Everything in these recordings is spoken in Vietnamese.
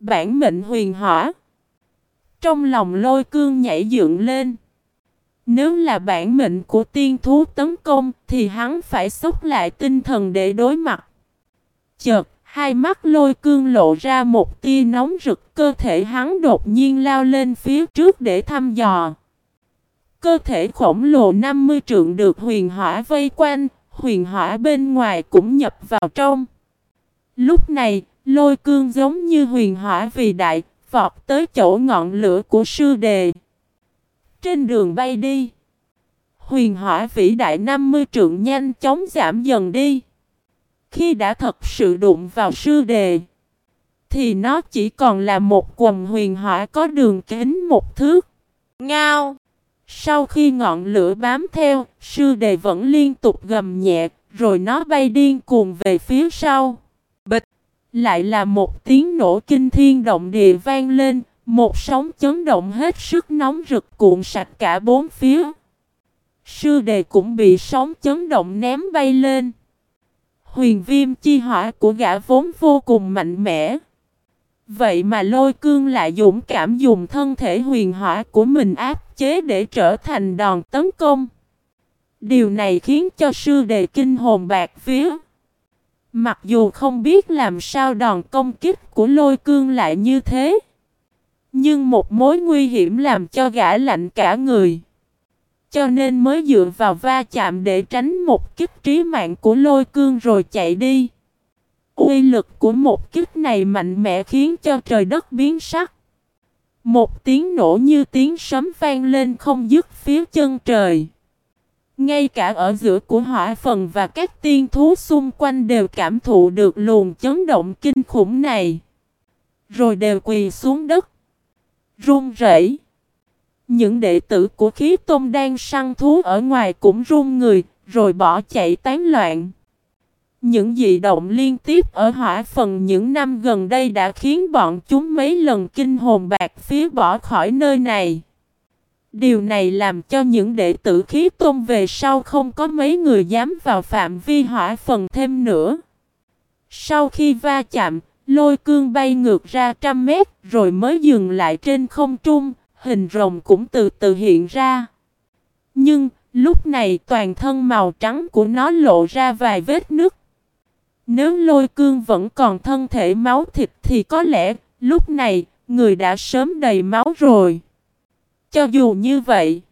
Bản mệnh huyền hỏa. Trong lòng lôi cương nhảy dựng lên. Nếu là bản mệnh của tiên thú tấn công thì hắn phải sốc lại tinh thần để đối mặt. Chợt, hai mắt lôi cương lộ ra một tia nóng rực cơ thể hắn đột nhiên lao lên phía trước để thăm dò. Cơ thể khổng lồ 50 trượng được huyền hỏa vây quanh, huyền hỏa bên ngoài cũng nhập vào trong. Lúc này, lôi cương giống như huyền hỏa vì đại, vọt tới chỗ ngọn lửa của sư đề. Trên đường bay đi, huyền hỏa vĩ đại 50 trượng nhanh chóng giảm dần đi. Khi đã thật sự đụng vào sư đề, thì nó chỉ còn là một quần huyền hỏa có đường kính một thước. Ngao! Sau khi ngọn lửa bám theo, sư đề vẫn liên tục gầm nhẹ, rồi nó bay điên cuồng về phía sau. Bịch! Lại là một tiếng nổ kinh thiên động địa vang lên, một sóng chấn động hết sức nóng rực cuộn sạch cả bốn phía. Sư đề cũng bị sóng chấn động ném bay lên. Huyền viêm chi hỏa của gã vốn vô cùng mạnh mẽ. Vậy mà lôi cương lại dũng cảm dùng thân thể huyền hỏa của mình áp chế để trở thành đòn tấn công. Điều này khiến cho sư đề kinh hồn bạc phía. Mặc dù không biết làm sao đòn công kích của lôi cương lại như thế. Nhưng một mối nguy hiểm làm cho gã lạnh cả người. Cho nên mới dựa vào va chạm để tránh một kích trí mạng của lôi cương rồi chạy đi. Uy lực của một kích này mạnh mẽ khiến cho trời đất biến sắc. Một tiếng nổ như tiếng sấm vang lên không dứt phía chân trời. Ngay cả ở giữa của hỏa phần và các tiên thú xung quanh đều cảm thụ được luồng chấn động kinh khủng này. Rồi đều quỳ xuống đất. Run rẩy. Những đệ tử của khí tôn đang săn thú ở ngoài cũng run người, rồi bỏ chạy tán loạn. Những dị động liên tiếp ở hỏa phần những năm gần đây đã khiến bọn chúng mấy lần kinh hồn bạc phía bỏ khỏi nơi này. Điều này làm cho những đệ tử khí tôn về sau không có mấy người dám vào phạm vi hỏa phần thêm nữa. Sau khi va chạm, lôi cương bay ngược ra trăm mét rồi mới dừng lại trên không trung, hình rồng cũng từ từ hiện ra. Nhưng, lúc này toàn thân màu trắng của nó lộ ra vài vết nứt. Nếu lôi cương vẫn còn thân thể máu thịt thì có lẽ lúc này người đã sớm đầy máu rồi. Cho dù như vậy,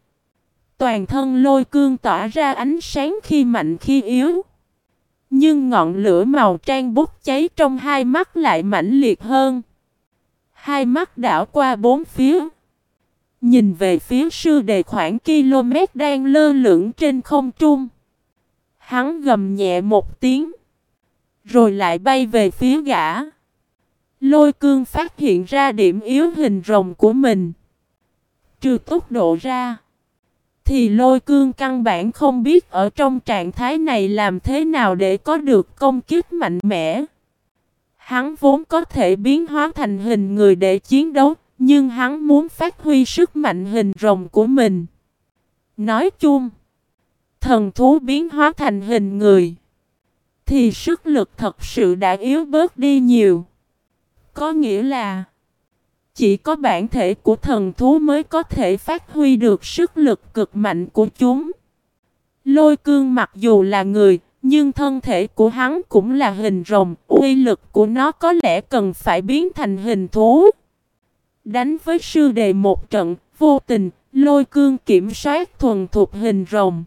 toàn thân lôi cương tỏa ra ánh sáng khi mạnh khi yếu. Nhưng ngọn lửa màu trang bút cháy trong hai mắt lại mãnh liệt hơn. Hai mắt đảo qua bốn phía. Nhìn về phía sư đề khoảng km đang lơ lửng trên không trung. Hắn gầm nhẹ một tiếng. Rồi lại bay về phía gã. Lôi cương phát hiện ra điểm yếu hình rồng của mình. Trừ tốc độ ra. Thì lôi cương căn bản không biết ở trong trạng thái này làm thế nào để có được công kích mạnh mẽ. Hắn vốn có thể biến hóa thành hình người để chiến đấu, nhưng hắn muốn phát huy sức mạnh hình rồng của mình. Nói chung, thần thú biến hóa thành hình người thì sức lực thật sự đã yếu bớt đi nhiều. Có nghĩa là chỉ có bản thể của thần thú mới có thể phát huy được sức lực cực mạnh của chúng. Lôi cương mặc dù là người, nhưng thân thể của hắn cũng là hình rồng, uy lực của nó có lẽ cần phải biến thành hình thú. Đánh với sư đề một trận, vô tình, lôi cương kiểm soát thuần thuộc hình rồng.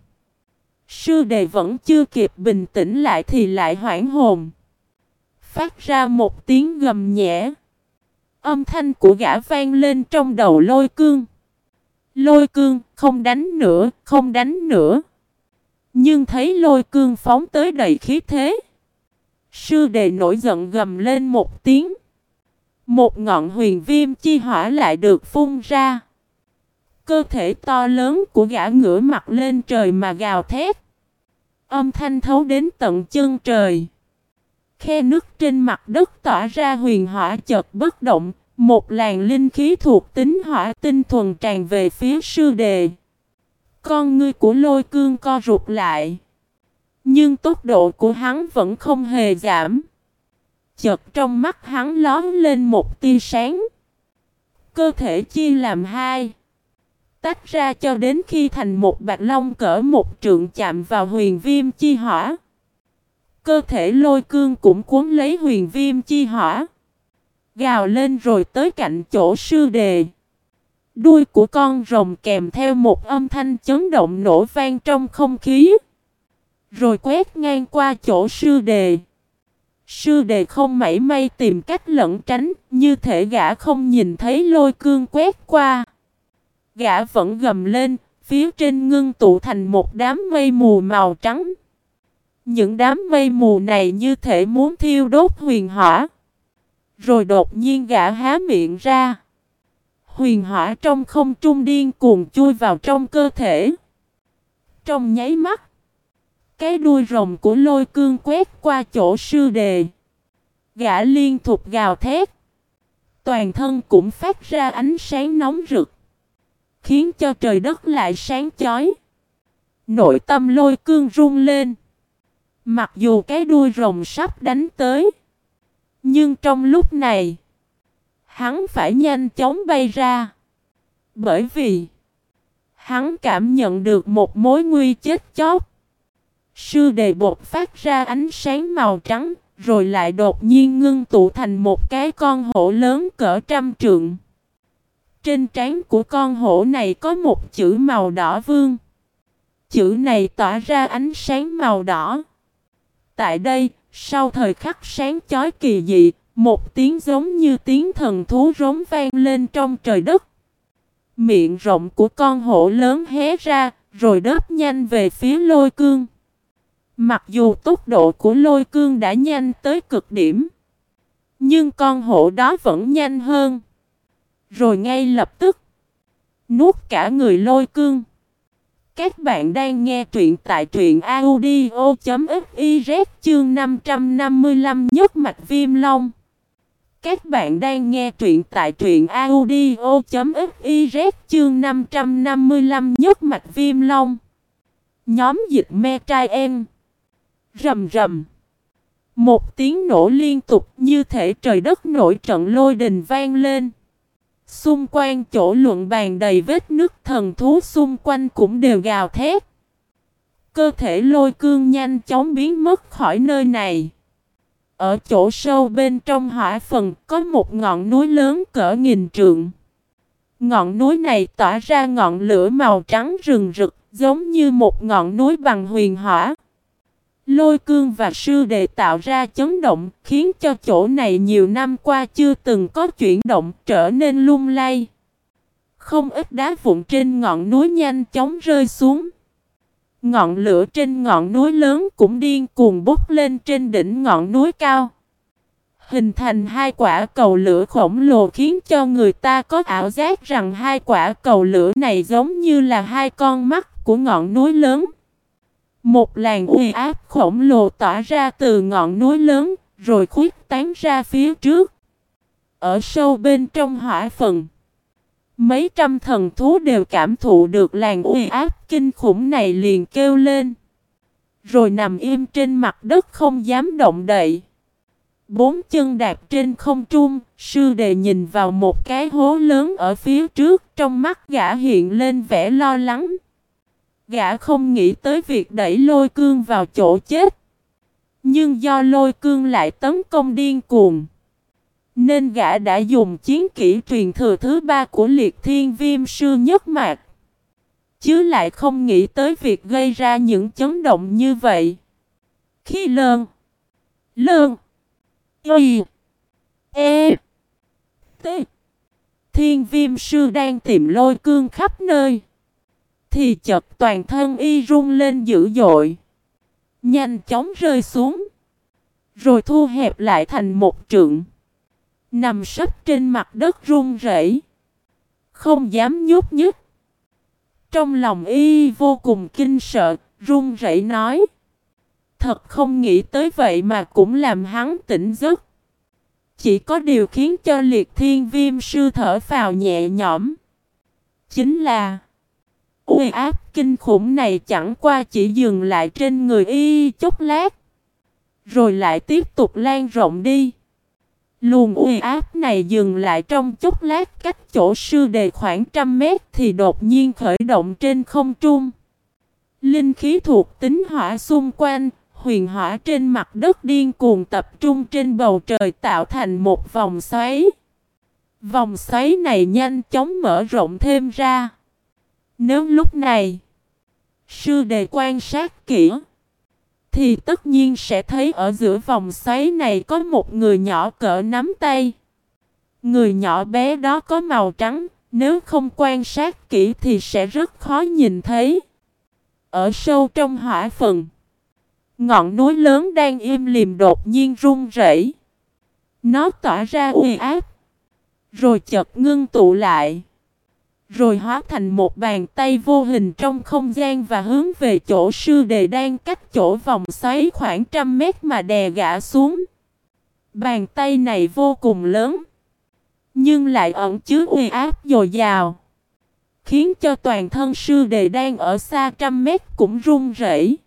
Sư đề vẫn chưa kịp bình tĩnh lại thì lại hoảng hồn. Phát ra một tiếng gầm nhẹ. Âm thanh của gã vang lên trong đầu lôi cương. Lôi cương, không đánh nữa, không đánh nữa. Nhưng thấy lôi cương phóng tới đầy khí thế. Sư đề nổi giận gầm lên một tiếng. Một ngọn huyền viêm chi hỏa lại được phun ra. Cơ thể to lớn của gã ngửa mặt lên trời mà gào thét. Âm thanh thấu đến tận chân trời. Khe nước trên mặt đất tỏa ra huyền hỏa chợt bất động, một làn linh khí thuộc tính hỏa tinh thuần tràn về phía sư đề. Con ngươi của lôi cương co rụt lại. Nhưng tốc độ của hắn vẫn không hề giảm. Chợt trong mắt hắn lón lên một tia sáng. Cơ thể chia làm hai. Tách ra cho đến khi thành một bạch long cỡ một trượng chạm vào huyền viêm chi hỏa. Cơ thể lôi cương cũng cuốn lấy huyền viêm chi hỏa. Gào lên rồi tới cạnh chỗ sư đề. Đuôi của con rồng kèm theo một âm thanh chấn động nổ vang trong không khí. Rồi quét ngang qua chỗ sư đề. Sư đề không mảy may tìm cách lẩn tránh, như thể gã không nhìn thấy lôi cương quét qua. Gã vẫn gầm lên, phía trên ngưng tụ thành một đám mây mù màu trắng. Những đám mây mù này như thể muốn thiêu đốt huyền hỏa. Rồi đột nhiên gã há miệng ra. Huyền hỏa trong không trung điên cuồng chui vào trong cơ thể. Trong nháy mắt. Cái đuôi rồng của lôi cương quét qua chỗ sư đề. Gã liên tục gào thét. Toàn thân cũng phát ra ánh sáng nóng rực. Khiến cho trời đất lại sáng chói. Nội tâm lôi cương rung lên. Mặc dù cái đuôi rồng sắp đánh tới. Nhưng trong lúc này. Hắn phải nhanh chóng bay ra. Bởi vì. Hắn cảm nhận được một mối nguy chết chóc. Sư đề bột phát ra ánh sáng màu trắng. Rồi lại đột nhiên ngưng tụ thành một cái con hổ lớn cỡ trăm trượng. Trên trán của con hổ này có một chữ màu đỏ vương. Chữ này tỏa ra ánh sáng màu đỏ. Tại đây, sau thời khắc sáng chói kỳ dị, một tiếng giống như tiếng thần thú rống vang lên trong trời đất. Miệng rộng của con hổ lớn hé ra, rồi đớp nhanh về phía lôi cương. Mặc dù tốc độ của lôi cương đã nhanh tới cực điểm, nhưng con hổ đó vẫn nhanh hơn. Rồi ngay lập tức, nuốt cả người lôi cương. Các bạn đang nghe truyện tại truyện audio.fiz chương 555 nhất mạch viêm long. Các bạn đang nghe truyện tại truyện audio.fiz chương 555 nhất mạch viêm long. Nhóm dịch me trai em. Rầm rầm. Một tiếng nổ liên tục, như thể trời đất nổi trận lôi đình vang lên. Xung quanh chỗ luận bàn đầy vết nứt, thần thú xung quanh cũng đều gào thét. Cơ thể lôi cương nhanh chóng biến mất khỏi nơi này. Ở chỗ sâu bên trong hỏa phần, có một ngọn núi lớn cỡ nghìn trượng. Ngọn núi này tỏa ra ngọn lửa màu trắng rừng rực, giống như một ngọn núi bằng huyền hỏa. Lôi cương và sư đệ tạo ra chấn động, khiến cho chỗ này nhiều năm qua chưa từng có chuyển động trở nên lung lay. Không ít đá vụn trên ngọn núi nhanh chóng rơi xuống. Ngọn lửa trên ngọn núi lớn cũng điên cuồng bốc lên trên đỉnh ngọn núi cao. Hình thành hai quả cầu lửa khổng lồ khiến cho người ta có ảo giác rằng hai quả cầu lửa này giống như là hai con mắt của ngọn núi lớn. Một làn uy áp khổng lồ tỏa ra từ ngọn núi lớn, rồi khuyết tán ra phía trước. Ở sâu bên trong hỏa phần, mấy trăm thần thú đều cảm thụ được làn uy áp kinh khủng này liền kêu lên. Rồi nằm im trên mặt đất không dám động đậy. Bốn chân đạp trên không trung, sư đề nhìn vào một cái hố lớn ở phía trước, trong mắt gã hiện lên vẻ lo lắng. Gã không nghĩ tới việc đẩy lôi cương vào chỗ chết. Nhưng do lôi cương lại tấn công điên cuồng. Nên gã đã dùng chiến kỹ truyền thừa thứ ba của liệt thiên viêm sư nhất mạc. Chứ lại không nghĩ tới việc gây ra những chấn động như vậy. Khi lơn, lơn, y, e, t, thiên viêm sư đang tìm lôi cương khắp nơi. Thì chợt toàn thân y rung lên dữ dội. Nhanh chóng rơi xuống. Rồi thu hẹp lại thành một trượng. Nằm sấp trên mặt đất run rẩy, Không dám nhúc nhích. Trong lòng y vô cùng kinh sợ, run rẩy nói. Thật không nghĩ tới vậy mà cũng làm hắn tỉnh giấc. Chỉ có điều khiến cho liệt thiên viêm sư thở phào nhẹ nhõm. Chính là uy áp kinh khủng này chẳng qua chỉ dừng lại trên người y chốc lát. Rồi lại tiếp tục lan rộng đi. Luồng uy áp này dừng lại trong chốc lát cách chỗ sư đề khoảng trăm mét thì đột nhiên khởi động trên không trung. Linh khí thuộc tính hỏa xung quanh, huyền hỏa trên mặt đất điên cuồng tập trung trên bầu trời tạo thành một vòng xoáy. Vòng xoáy này nhanh chóng mở rộng thêm ra. Nếu lúc này, sư đề quan sát kỹ, thì tất nhiên sẽ thấy ở giữa vòng xoáy này có một người nhỏ cỡ nắm tay. Người nhỏ bé đó có màu trắng, nếu không quan sát kỹ thì sẽ rất khó nhìn thấy. Ở sâu trong hỏa phần, ngọn núi lớn đang im lìm đột nhiên rung rẩy. Nó tỏa ra uy áp, rồi chợt ngưng tụ lại. Rồi hóa thành một bàn tay vô hình trong không gian và hướng về chỗ sư đề đang cách chỗ vòng xoáy khoảng trăm mét mà đè gã xuống. Bàn tay này vô cùng lớn, nhưng lại ẩn chứa uy áp dồi dào, khiến cho toàn thân sư đề đang ở xa trăm mét cũng run rẩy.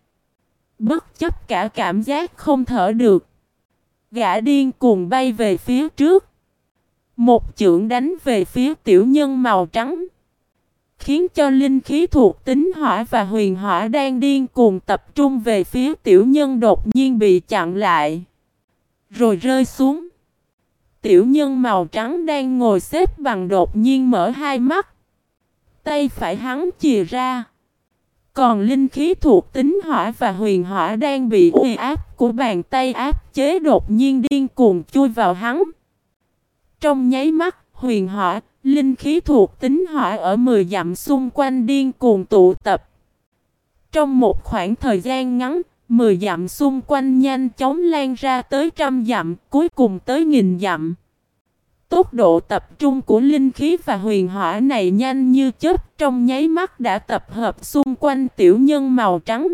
Bất chấp cả cảm giác không thở được, gã điên cuồng bay về phía trước. Một chưởng đánh về phía tiểu nhân màu trắng khiến cho linh khí thuộc tính hỏa và huyền hỏa đang điên cuồng tập trung về phía tiểu nhân đột nhiên bị chặn lại, rồi rơi xuống. Tiểu nhân màu trắng đang ngồi xếp bằng đột nhiên mở hai mắt, tay phải hắn chìa ra. Còn linh khí thuộc tính hỏa và huyền hỏa đang bị uy áp của bàn tay áp chế đột nhiên điên cuồng chui vào hắn. Trong nháy mắt, huyền hỏa, Linh khí thuộc tính hỏa ở 10 dặm xung quanh điên cuồng tụ tập. Trong một khoảng thời gian ngắn, 10 dặm xung quanh nhanh chóng lan ra tới trăm dặm, cuối cùng tới nghìn dặm. Tốc độ tập trung của linh khí và huyền hỏa này nhanh như chớp trong nháy mắt đã tập hợp xung quanh tiểu nhân màu trắng.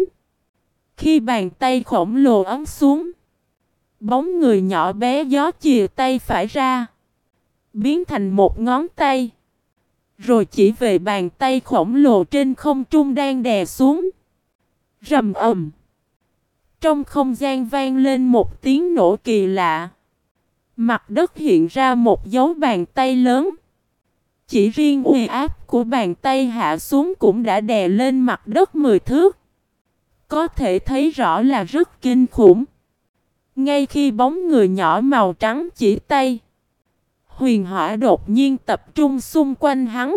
Khi bàn tay khổng lồ ấn xuống, bóng người nhỏ bé gió chìa tay phải ra biến thành một ngón tay. Rồi chỉ về bàn tay khổng lồ trên không trung đang đè xuống. Rầm ầm. Trong không gian vang lên một tiếng nổ kỳ lạ. Mặt đất hiện ra một dấu bàn tay lớn. Chỉ riêng uy áp của bàn tay hạ xuống cũng đã đè lên mặt đất mười thước. Có thể thấy rõ là rất kinh khủng. Ngay khi bóng người nhỏ màu trắng chỉ tay huyền hỏa đột nhiên tập trung xung quanh hắn.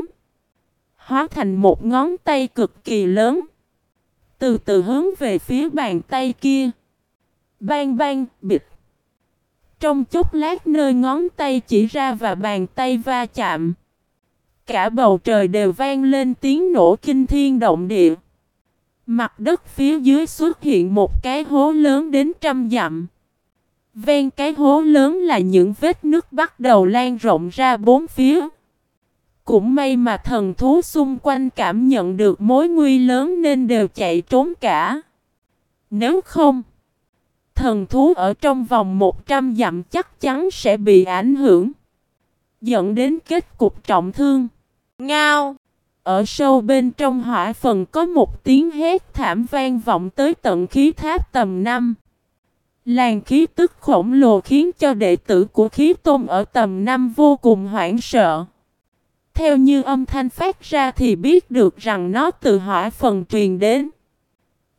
Hóa thành một ngón tay cực kỳ lớn. Từ từ hướng về phía bàn tay kia. Bang bang, bịch. Trong chốc lát nơi ngón tay chỉ ra và bàn tay va chạm. Cả bầu trời đều vang lên tiếng nổ kinh thiên động địa. Mặt đất phía dưới xuất hiện một cái hố lớn đến trăm dặm. Ven cái hố lớn là những vết nước bắt đầu lan rộng ra bốn phía. Cũng may mà thần thú xung quanh cảm nhận được mối nguy lớn nên đều chạy trốn cả. Nếu không, thần thú ở trong vòng 100 dặm chắc chắn sẽ bị ảnh hưởng. Dẫn đến kết cục trọng thương. Ngao! Ở sâu bên trong hỏa phần có một tiếng hét thảm vang vọng tới tận khí tháp tầm 5. Làn khí tức khổng lồ khiến cho đệ tử của khí tôn ở tầm năm vô cùng hoảng sợ. Theo như âm thanh phát ra thì biết được rằng nó từ hỏa phần truyền đến.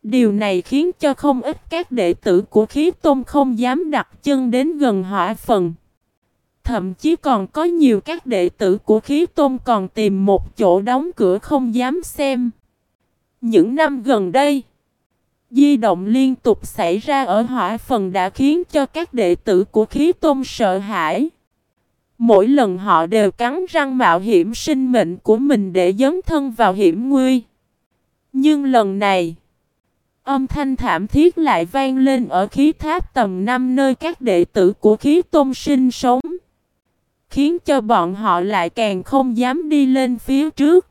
Điều này khiến cho không ít các đệ tử của khí tôn không dám đặt chân đến gần hỏa phần. Thậm chí còn có nhiều các đệ tử của khí tôn còn tìm một chỗ đóng cửa không dám xem. Những năm gần đây, Di động liên tục xảy ra ở hỏa phần đã khiến cho các đệ tử của khí tôn sợ hãi. Mỗi lần họ đều cắn răng mạo hiểm sinh mệnh của mình để dấn thân vào hiểm nguy. Nhưng lần này, âm thanh thảm thiết lại vang lên ở khí tháp tầm 5 nơi các đệ tử của khí tôn sinh sống. Khiến cho bọn họ lại càng không dám đi lên phía trước.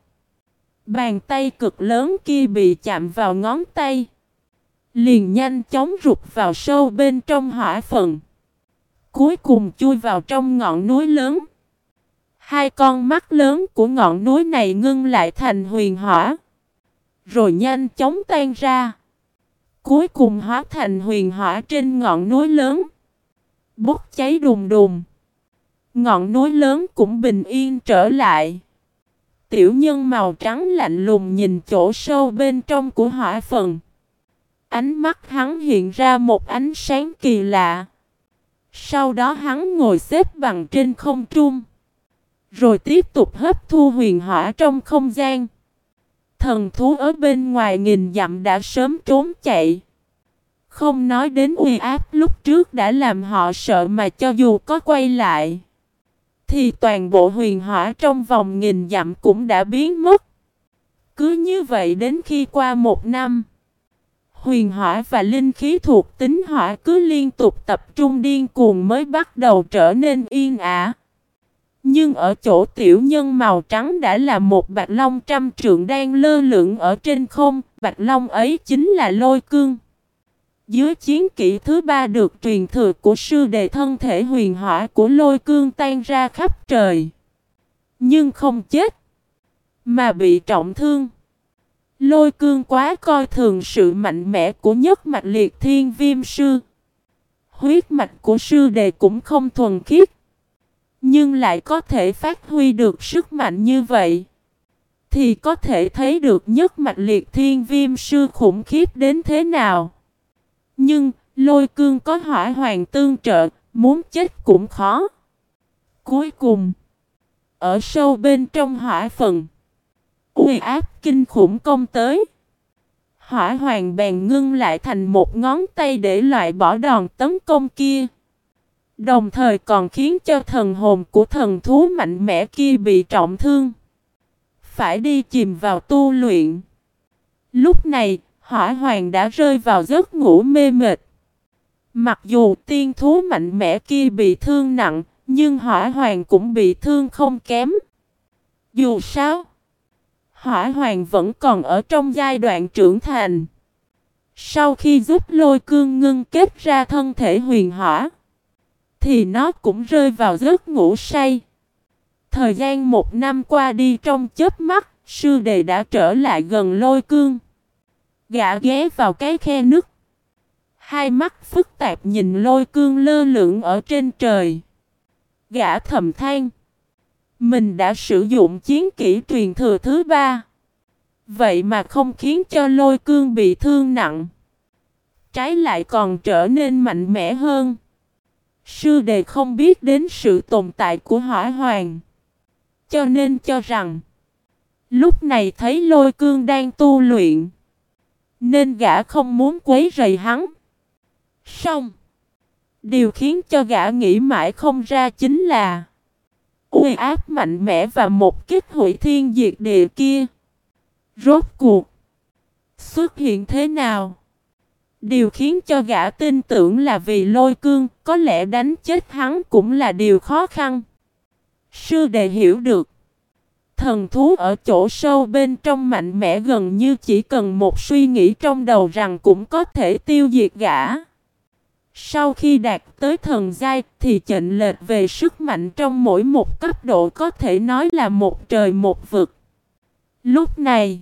Bàn tay cực lớn kia bị chạm vào ngón tay. Liền nhanh chóng rụt vào sâu bên trong hỏa phần. Cuối cùng chui vào trong ngọn núi lớn. Hai con mắt lớn của ngọn núi này ngưng lại thành huyền hỏa. Rồi nhanh chóng tan ra. Cuối cùng hóa thành huyền hỏa trên ngọn núi lớn. Bốc cháy đùng đùng. Ngọn núi lớn cũng bình yên trở lại. Tiểu nhân màu trắng lạnh lùng nhìn chỗ sâu bên trong của hỏa phần. Ánh mắt hắn hiện ra một ánh sáng kỳ lạ. Sau đó hắn ngồi xếp bằng trên không trung. Rồi tiếp tục hấp thu huyền hỏa trong không gian. Thần thú ở bên ngoài nghìn dặm đã sớm trốn chạy. Không nói đến uy áp lúc trước đã làm họ sợ mà cho dù có quay lại. Thì toàn bộ huyền hỏa trong vòng nghìn dặm cũng đã biến mất. Cứ như vậy đến khi qua một năm. Huyền hỏa và linh khí thuộc tính hỏa cứ liên tục tập trung điên cuồng mới bắt đầu trở nên yên ả. Nhưng ở chỗ tiểu nhân màu trắng đã là một bạch long trăm trượng đang lơ lửng ở trên không, bạch long ấy chính là lôi cương. Dưới chiến kỹ thứ ba được truyền thừa của sư đề thân thể huyền hỏa của lôi cương tan ra khắp trời. Nhưng không chết, mà bị trọng thương. Lôi cương quá coi thường sự mạnh mẽ của nhất mạch liệt thiên viêm sư. Huyết mạch của sư đệ cũng không thuần khiết. Nhưng lại có thể phát huy được sức mạnh như vậy. Thì có thể thấy được nhất mạch liệt thiên viêm sư khủng khiếp đến thế nào. Nhưng, lôi cương có hỏa hoàng tương trợ, muốn chết cũng khó. Cuối cùng, ở sâu bên trong hỏa phần, uy áp kinh khủng công tới. Hỏa hoàng bèn ngưng lại thành một ngón tay để loại bỏ đòn tấn công kia. Đồng thời còn khiến cho thần hồn của thần thú mạnh mẽ kia bị trọng thương. Phải đi chìm vào tu luyện. Lúc này, hỏa hoàng đã rơi vào giấc ngủ mê mệt. Mặc dù tiên thú mạnh mẽ kia bị thương nặng, nhưng hỏa hoàng cũng bị thương không kém. Dù sao, hỏa hoàng vẫn còn ở trong giai đoạn trưởng thành. Sau khi giúp lôi cương ngưng kết ra thân thể huyền hỏa, thì nó cũng rơi vào giấc ngủ say. Thời gian một năm qua đi trong chớp mắt, sư đề đã trở lại gần lôi cương. Gã ghé vào cái khe nước. Hai mắt phức tạp nhìn lôi cương lơ lửng ở trên trời. Gã thầm than. Mình đã sử dụng chiến kỹ truyền thừa thứ ba. Vậy mà không khiến cho lôi cương bị thương nặng. Trái lại còn trở nên mạnh mẽ hơn. Sư đề không biết đến sự tồn tại của hỏa hoàng. Cho nên cho rằng. Lúc này thấy lôi cương đang tu luyện. Nên gã không muốn quấy rầy hắn. Xong. Điều khiến cho gã nghĩ mãi không ra chính là uy áp mạnh mẽ và một kích hủy thiên diệt địa kia. Rốt cuộc. Xuất hiện thế nào? Điều khiến cho gã tin tưởng là vì lôi cương, có lẽ đánh chết hắn cũng là điều khó khăn. Sư đệ hiểu được. Thần thú ở chỗ sâu bên trong mạnh mẽ gần như chỉ cần một suy nghĩ trong đầu rằng cũng có thể tiêu diệt gã. Sau khi đạt tới thần giai thì chệnh lệch về sức mạnh trong mỗi một cấp độ có thể nói là một trời một vực. Lúc này,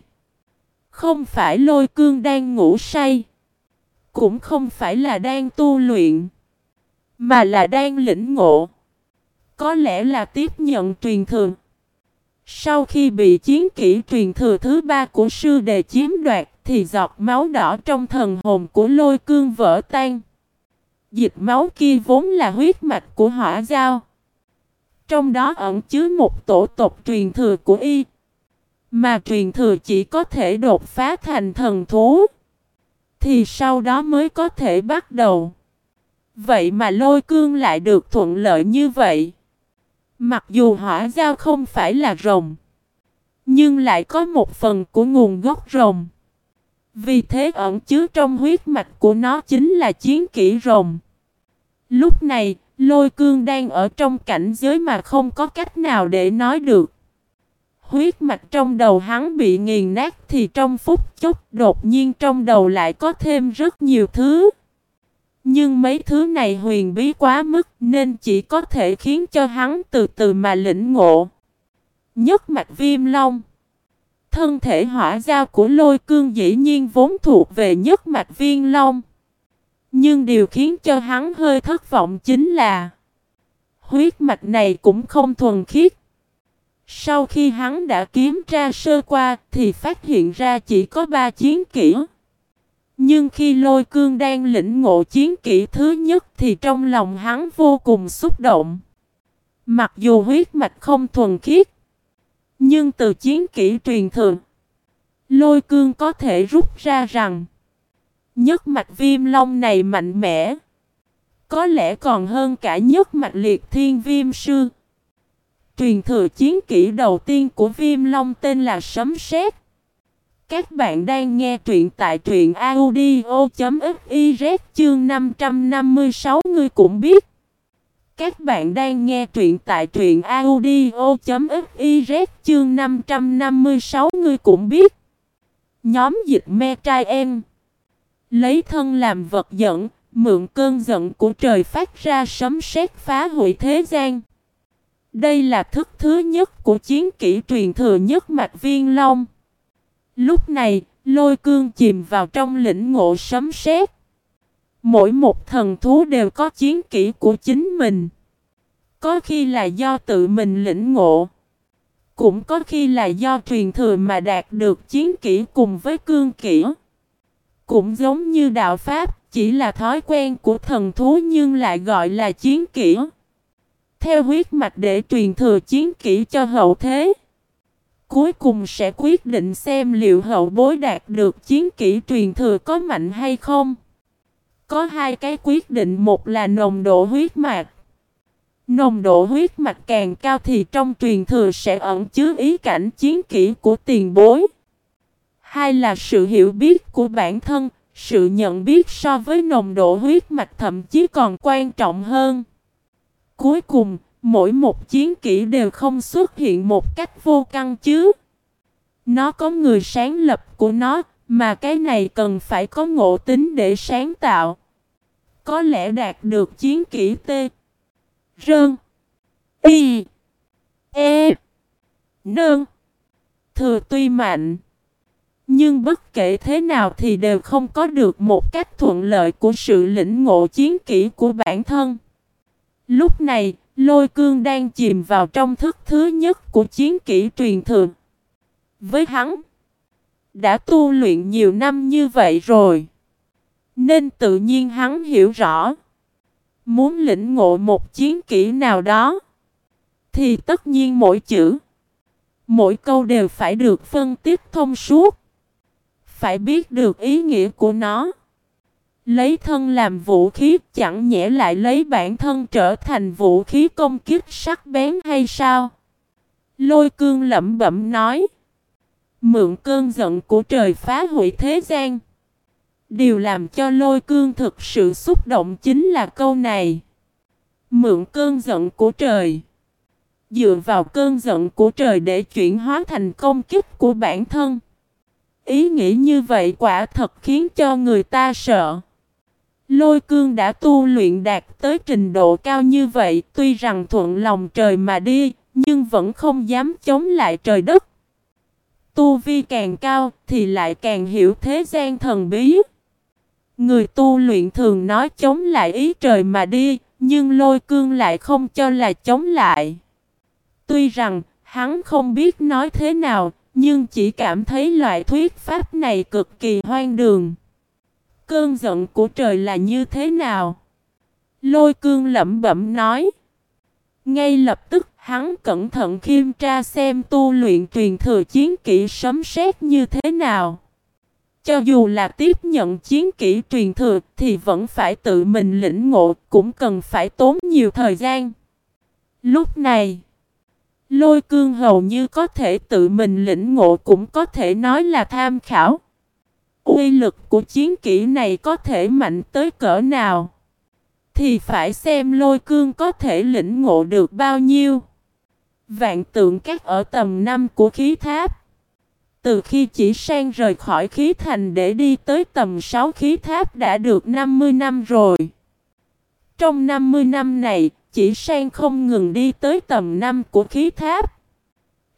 không phải lôi cương đang ngủ say, cũng không phải là đang tu luyện, mà là đang lĩnh ngộ. Có lẽ là tiếp nhận truyền thừa. Sau khi bị chiến kỹ truyền thừa thứ ba của sư đề chiếm đoạt thì giọt máu đỏ trong thần hồn của lôi cương vỡ tan. Dịch máu kia vốn là huyết mạch của hỏa giao. Trong đó ẩn chứa một tổ tộc truyền thừa của y. Mà truyền thừa chỉ có thể đột phá thành thần thú. Thì sau đó mới có thể bắt đầu. Vậy mà lôi cương lại được thuận lợi như vậy. Mặc dù hỏa giao không phải là rồng, nhưng lại có một phần của nguồn gốc rồng. Vì thế ẩn chứa trong huyết mạch của nó chính là chiến kỹ rồng. Lúc này, lôi cương đang ở trong cảnh giới mà không có cách nào để nói được. Huyết mạch trong đầu hắn bị nghiền nát thì trong phút chốc đột nhiên trong đầu lại có thêm rất nhiều thứ. Nhưng mấy thứ này huyền bí quá mức nên chỉ có thể khiến cho hắn từ từ mà lĩnh ngộ. Nhất mạch viêm long Thân thể hỏa giao của lôi cương dĩ nhiên vốn thuộc về nhất mạch viên long. Nhưng điều khiến cho hắn hơi thất vọng chính là huyết mạch này cũng không thuần khiết. Sau khi hắn đã kiếm tra sơ qua thì phát hiện ra chỉ có ba chiến kỹ. Nhưng khi lôi cương đang lĩnh ngộ chiến kỹ thứ nhất thì trong lòng hắn vô cùng xúc động. Mặc dù huyết mạch không thuần khiết, nhưng từ chiến kỹ truyền thượng, lôi cương có thể rút ra rằng nhất mạch viêm long này mạnh mẽ. Có lẽ còn hơn cả nhất mạch liệt thiên viêm sư. Truyền thừa chiến kỹ đầu tiên của viêm long tên là Sấm Sét. Các bạn đang nghe truyện tại truyện audio.fiz chương 556 ngươi cũng biết. Các bạn đang nghe truyện tại truyện audio.fiz chương 556 ngươi cũng biết. Nhóm dịch me trai em. Lấy thân làm vật dẫn, mượn cơn giận của trời phát ra sấm sét phá hủy thế gian. Đây là thức thứ nhất của chiến kỹ truyền thừa nhất mạch viên long. Lúc này, lôi cương chìm vào trong lĩnh ngộ sấm sét. Mỗi một thần thú đều có chiến kỹ của chính mình. Có khi là do tự mình lĩnh ngộ. Cũng có khi là do truyền thừa mà đạt được chiến kỹ cùng với cương kỹ. Cũng giống như đạo Pháp, chỉ là thói quen của thần thú nhưng lại gọi là chiến kỹ. Theo huyết mạch để truyền thừa chiến kỹ cho hậu thế. Cuối cùng sẽ quyết định xem liệu hậu bối đạt được chiến kỹ truyền thừa có mạnh hay không. Có hai cái quyết định một là nồng độ huyết mạch. Nồng độ huyết mạch càng cao thì trong truyền thừa sẽ ẩn chứa ý cảnh chiến kỹ của tiền bối. Hai là sự hiểu biết của bản thân, sự nhận biết so với nồng độ huyết mạch thậm chí còn quan trọng hơn. Cuối cùng, mỗi một chiến kỹ đều không xuất hiện một cách vô căn chứ. Nó có người sáng lập của nó, mà cái này cần phải có ngộ tính để sáng tạo. Có lẽ đạt được chiến kỹ T. Rơn. Y. E. Nơn. Thừa tuy mạnh. Nhưng bất kể thế nào thì đều không có được một cách thuận lợi của sự lĩnh ngộ chiến kỹ của bản thân. Lúc này, lôi cương đang chìm vào trong thức thứ nhất của chiến kỹ truyền thượng Với hắn, đã tu luyện nhiều năm như vậy rồi. Nên tự nhiên hắn hiểu rõ. Muốn lĩnh ngộ một chiến kỹ nào đó, thì tất nhiên mỗi chữ, mỗi câu đều phải được phân tích thông suốt phải biết được ý nghĩa của nó. Lấy thân làm vũ khí chẳng nhẽ lại lấy bản thân trở thành vũ khí công kích sắc bén hay sao? Lôi cương lẩm bẩm nói. Mượn cơn giận của trời phá hủy thế gian. Điều làm cho lôi cương thực sự xúc động chính là câu này. Mượn cơn giận của trời. Dựa vào cơn giận của trời để chuyển hóa thành công kích của bản thân. Ý nghĩ như vậy quả thật khiến cho người ta sợ. Lôi cương đã tu luyện đạt tới trình độ cao như vậy, tuy rằng thuận lòng trời mà đi, nhưng vẫn không dám chống lại trời đất. Tu vi càng cao thì lại càng hiểu thế gian thần bí. Người tu luyện thường nói chống lại ý trời mà đi, nhưng lôi cương lại không cho là chống lại. Tuy rằng hắn không biết nói thế nào, nhưng chỉ cảm thấy loại thuyết pháp này cực kỳ hoang đường. Cơn giận của trời là như thế nào? Lôi cương lẩm bẩm nói. Ngay lập tức hắn cẩn thận khiêm tra xem tu luyện truyền thừa chiến kỹ sấm sét như thế nào. Cho dù là tiếp nhận chiến kỹ truyền thừa thì vẫn phải tự mình lĩnh ngộ, cũng cần phải tốn nhiều thời gian. Lúc này, Lôi cương hầu như có thể tự mình lĩnh ngộ cũng có thể nói là tham khảo. Uy lực của chiến kỹ này có thể mạnh tới cỡ nào? Thì phải xem lôi cương có thể lĩnh ngộ được bao nhiêu. Vạn tượng các ở tầm 5 của khí tháp. Từ khi chỉ sang rời khỏi khí thành để đi tới tầm 6 khí tháp đã được 50 năm rồi. Trong 50 năm này, chỉ sang không ngừng đi tới tầm năm của khí tháp.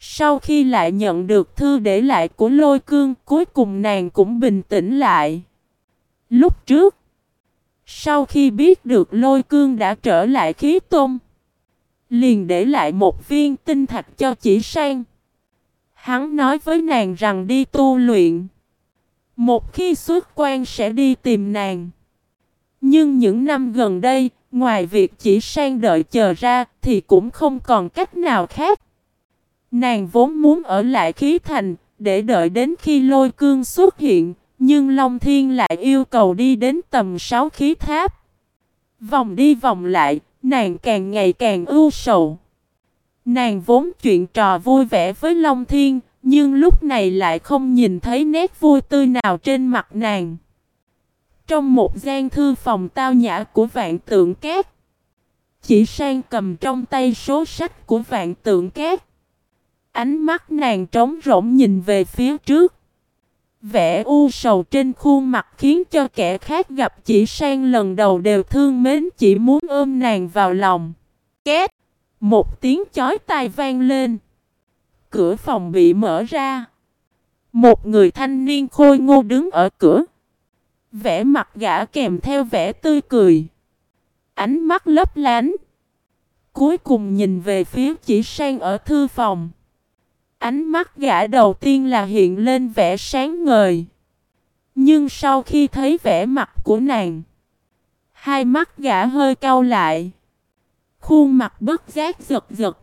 Sau khi lại nhận được thư để lại của lôi cương, cuối cùng nàng cũng bình tĩnh lại. Lúc trước, sau khi biết được lôi cương đã trở lại khí tôm Liền để lại một viên tinh thạch cho chỉ sang. Hắn nói với nàng rằng đi tu luyện. Một khi xuất quan sẽ đi tìm nàng. Nhưng những năm gần đây, ngoài việc chỉ sang đợi chờ ra thì cũng không còn cách nào khác. Nàng vốn muốn ở lại khí thành để đợi đến khi lôi cương xuất hiện, nhưng Long Thiên lại yêu cầu đi đến tầm 6 khí tháp. Vòng đi vòng lại, nàng càng ngày càng ưu sầu. Nàng vốn chuyện trò vui vẻ với Long Thiên, nhưng lúc này lại không nhìn thấy nét vui tươi nào trên mặt nàng. Trong một gian thư phòng tao nhã của vạn tượng cát, chỉ sang cầm trong tay số sách của vạn tượng cát. Ánh mắt nàng trống rỗng nhìn về phía trước. Vẻ u sầu trên khuôn mặt khiến cho kẻ khác gặp chỉ sang lần đầu đều thương mến chỉ muốn ôm nàng vào lòng. Két! Một tiếng chói tai vang lên. Cửa phòng bị mở ra. Một người thanh niên khôi ngô đứng ở cửa. Vẻ mặt gã kèm theo vẻ tươi cười. Ánh mắt lấp lánh. Cuối cùng nhìn về phía chỉ sang ở thư phòng. Ánh mắt gã đầu tiên là hiện lên vẻ sáng ngời. Nhưng sau khi thấy vẻ mặt của nàng, hai mắt gã hơi cau lại. Khuôn mặt bất giác giật giật.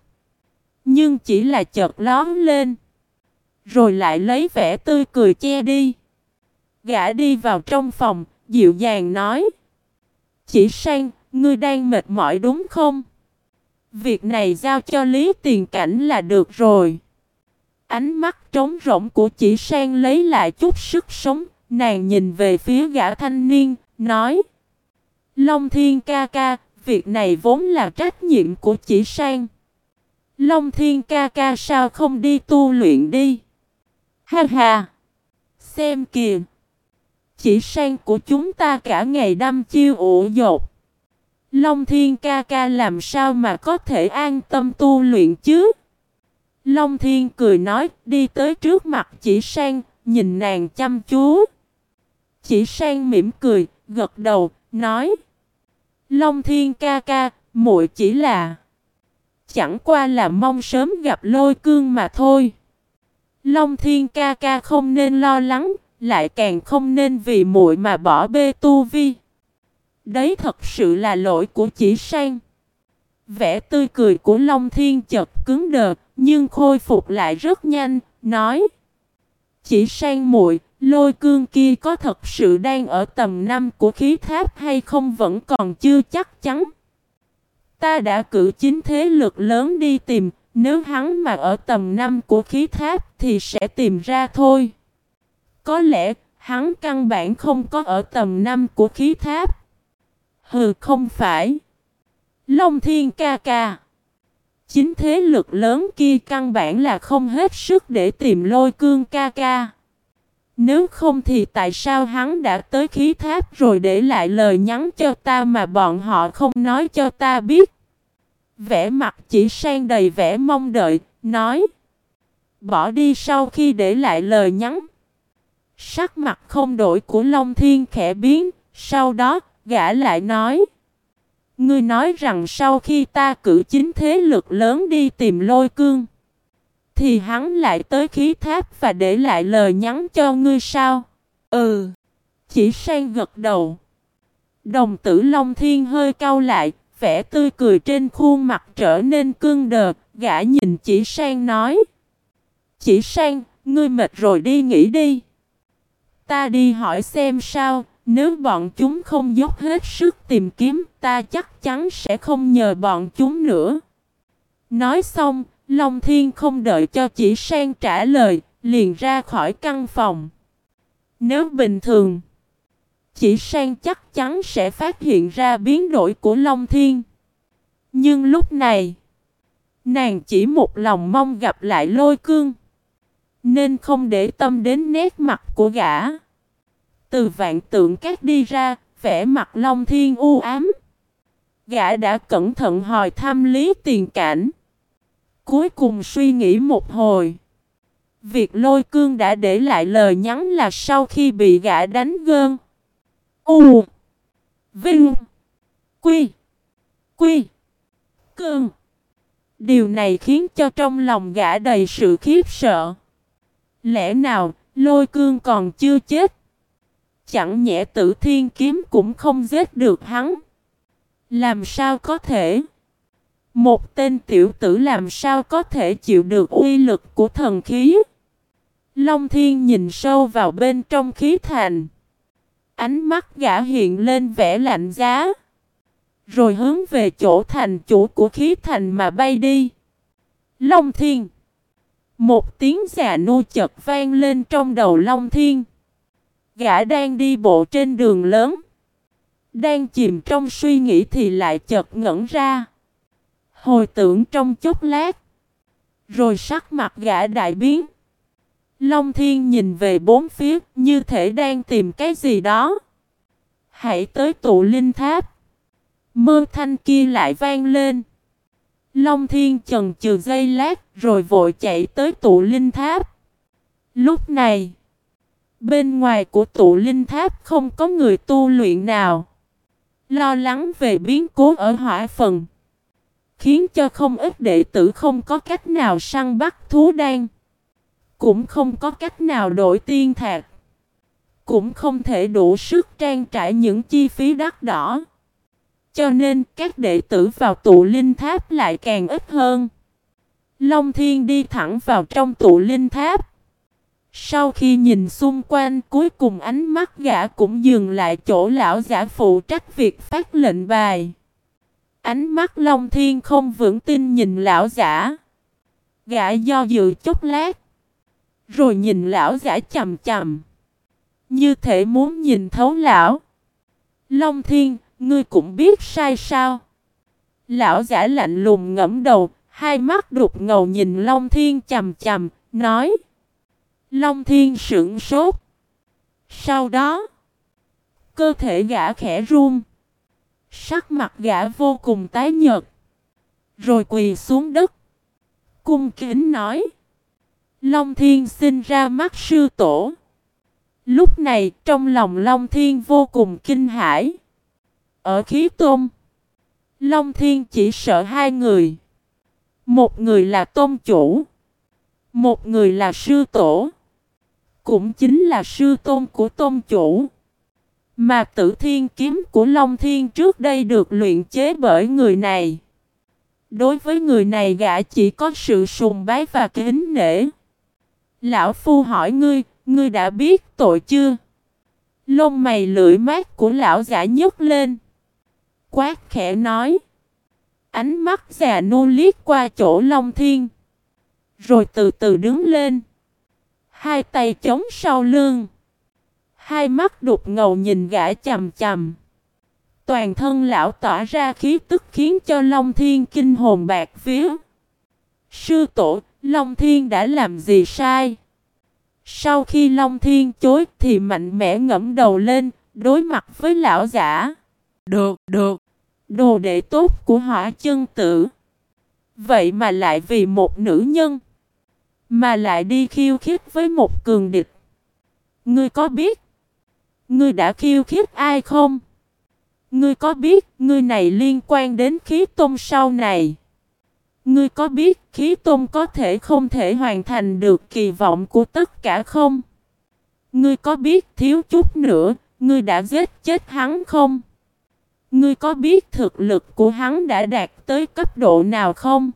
Nhưng chỉ là chợt lón lên. Rồi lại lấy vẻ tươi cười che đi. Gã đi vào trong phòng, dịu dàng nói. Chỉ sang, ngươi đang mệt mỏi đúng không? Việc này giao cho Lý Tiền Cảnh là được rồi. Ánh mắt trống rỗng của chỉ sang lấy lại chút sức sống, nàng nhìn về phía gã thanh niên, nói Long Thiên ca ca, việc này vốn là trách nhiệm của chỉ sang. Long Thiên ca ca sao không đi tu luyện đi? Ha ha! Xem kìa! Chỉ sang của chúng ta cả ngày đâm chiêu ủ dột. Long Thiên ca ca làm sao mà có thể an tâm tu luyện chứ? Long Thiên cười nói, đi tới trước mặt chỉ sang, nhìn nàng chăm chú. Chỉ sang mỉm cười, gật đầu, nói. Long Thiên ca ca, muội chỉ là... Chẳng qua là mong sớm gặp lôi cương mà thôi. Long Thiên ca ca không nên lo lắng, lại càng không nên vì muội mà bỏ bê tu vi. Đấy thật sự là lỗi của chỉ sang. Vẻ tươi cười của Long Thiên chợt cứng đờ, nhưng khôi phục lại rất nhanh, nói Chỉ sang muội lôi cương kia có thật sự đang ở tầm 5 của khí tháp hay không vẫn còn chưa chắc chắn. Ta đã cử chính thế lực lớn đi tìm, nếu hắn mà ở tầm 5 của khí tháp thì sẽ tìm ra thôi. Có lẽ hắn căn bản không có ở tầm 5 của khí tháp. Hừ không phải. Long thiên ca ca. Chính thế lực lớn kia căn bản là không hết sức để tìm lôi cương ca ca. Nếu không thì tại sao hắn đã tới khí tháp rồi để lại lời nhắn cho ta mà bọn họ không nói cho ta biết. Vẽ mặt chỉ sang đầy vẻ mong đợi, nói. Bỏ đi sau khi để lại lời nhắn. Sắc mặt không đổi của Long Thiên khẽ biến, sau đó gã lại nói. Ngươi nói rằng sau khi ta cử chính thế lực lớn đi tìm lôi cương, thì hắn lại tới khí tháp và để lại lời nhắn cho ngươi sao? Ừ, chỉ sang gật đầu. Đồng tử Long Thiên hơi cau lại, vẻ tươi cười trên khuôn mặt trở nên cương đờ, gã nhìn chỉ sang nói. Chỉ sang, ngươi mệt rồi đi nghỉ đi. Ta đi hỏi xem sao, nếu bọn chúng không dốc hết sức tìm kiếm, ta chắc chắn sẽ không nhờ bọn chúng nữa. Nói xong, Long Thiên không đợi cho chỉ sang trả lời, liền ra khỏi căn phòng. Nếu bình thường, chỉ sang chắc chắn sẽ phát hiện ra biến đổi của Long Thiên. Nhưng lúc này, nàng chỉ một lòng mong gặp lại lôi cương. Nên không để tâm đến nét mặt của gã. Từ vạn tượng cát đi ra, vẻ mặt Long Thiên u ám. Gã đã cẩn thận hỏi thăm lý tiền cảnh. Cuối cùng suy nghĩ một hồi. Việc lôi cương đã để lại lời nhắn là sau khi bị gã đánh gơn. U Vinh Quy Quy Cương Điều này khiến cho trong lòng gã đầy sự khiếp sợ. Lẽ nào, lôi cương còn chưa chết? Chẳng nhẽ tử thiên kiếm cũng không giết được hắn. Làm sao có thể? Một tên tiểu tử làm sao có thể chịu được uy lực của thần khí? Long thiên nhìn sâu vào bên trong khí thành. Ánh mắt gã hiện lên vẻ lạnh giá. Rồi hướng về chỗ thành chủ của khí thành mà bay đi. Long thiên. Một tiếng già nô chật vang lên trong đầu Long thiên. Gã đang đi bộ trên đường lớn. Đang chìm trong suy nghĩ thì lại chợt ngẩn ra. Hồi tưởng trong chốc lát. Rồi sắc mặt gã đại biến. Long thiên nhìn về bốn phía như thể đang tìm cái gì đó. Hãy tới tụ linh tháp. Mơ thanh kia lại vang lên. Long thiên chần chừ dây lát rồi vội chạy tới tụ linh tháp. Lúc này, bên ngoài của tụ linh tháp không có người tu luyện nào. Lo lắng về biến cố ở hỏa phần. Khiến cho không ít đệ tử không có cách nào săn bắt thú đan. Cũng không có cách nào đổi tiên thạc. Cũng không thể đủ sức trang trải những chi phí đắt đỏ. Cho nên các đệ tử vào tụ linh tháp lại càng ít hơn. Long Thiên đi thẳng vào trong tụ linh tháp. Sau khi nhìn xung quanh, cuối cùng ánh mắt gã cũng dừng lại chỗ lão giả phụ trách việc phát lệnh bài. Ánh mắt Long Thiên không vững tin nhìn lão giả. Gã do dự chốc lát. Rồi nhìn lão giả chầm chầm. Như thể muốn nhìn thấu lão. Long Thiên, ngươi cũng biết sai sao? Lão giả lạnh lùng ngẫm đầu, hai mắt đục ngầu nhìn Long Thiên chầm chầm, nói. Long Thiên sững sốt. Sau đó, cơ thể gã khẽ run. Sắc mặt gã vô cùng tái nhợt. Rồi quỳ xuống đất. Cung kính nói. Long Thiên sinh ra mắt sư tổ. Lúc này trong lòng Long Thiên vô cùng kinh hãi. Ở khí tôm, Long Thiên chỉ sợ hai người. Một người là tôn chủ. Một người là sư tổ. Cũng chính là sư tôn của tôn chủ. Mà tử thiên kiếm của Long Thiên trước đây được luyện chế bởi người này. Đối với người này gã chỉ có sự sùng bái và kính nể. Lão Phu hỏi ngươi, ngươi đã biết tội chưa? Lông mày lưỡi mát của lão giả nhấc lên. Quát khẽ nói. Ánh mắt già nô liếc qua chỗ Long Thiên. Rồi từ từ đứng lên. Hai tay chống sau lưng. Hai mắt đục ngầu nhìn gã chầm chầm. Toàn thân lão tỏa ra khí tức khiến cho Long Thiên kinh hồn bạc vía. Sư tổ, Long Thiên đã làm gì sai? Sau khi Long Thiên chối thì mạnh mẽ ngẫm đầu lên, đối mặt với lão giả. Được, được. Đồ đệ tốt của hỏa chân tử. Vậy mà lại vì một nữ nhân. Mà lại đi khiêu khích với một cường địch. Ngươi có biết? Ngươi đã khiêu khích ai không? Ngươi có biết ngươi này liên quan đến khí tôn sau này? Ngươi có biết khí tôn có thể không thể hoàn thành được kỳ vọng của tất cả không? Ngươi có biết thiếu chút nữa, ngươi đã giết chết hắn không? Ngươi có biết thực lực của hắn đã đạt tới cấp độ nào không?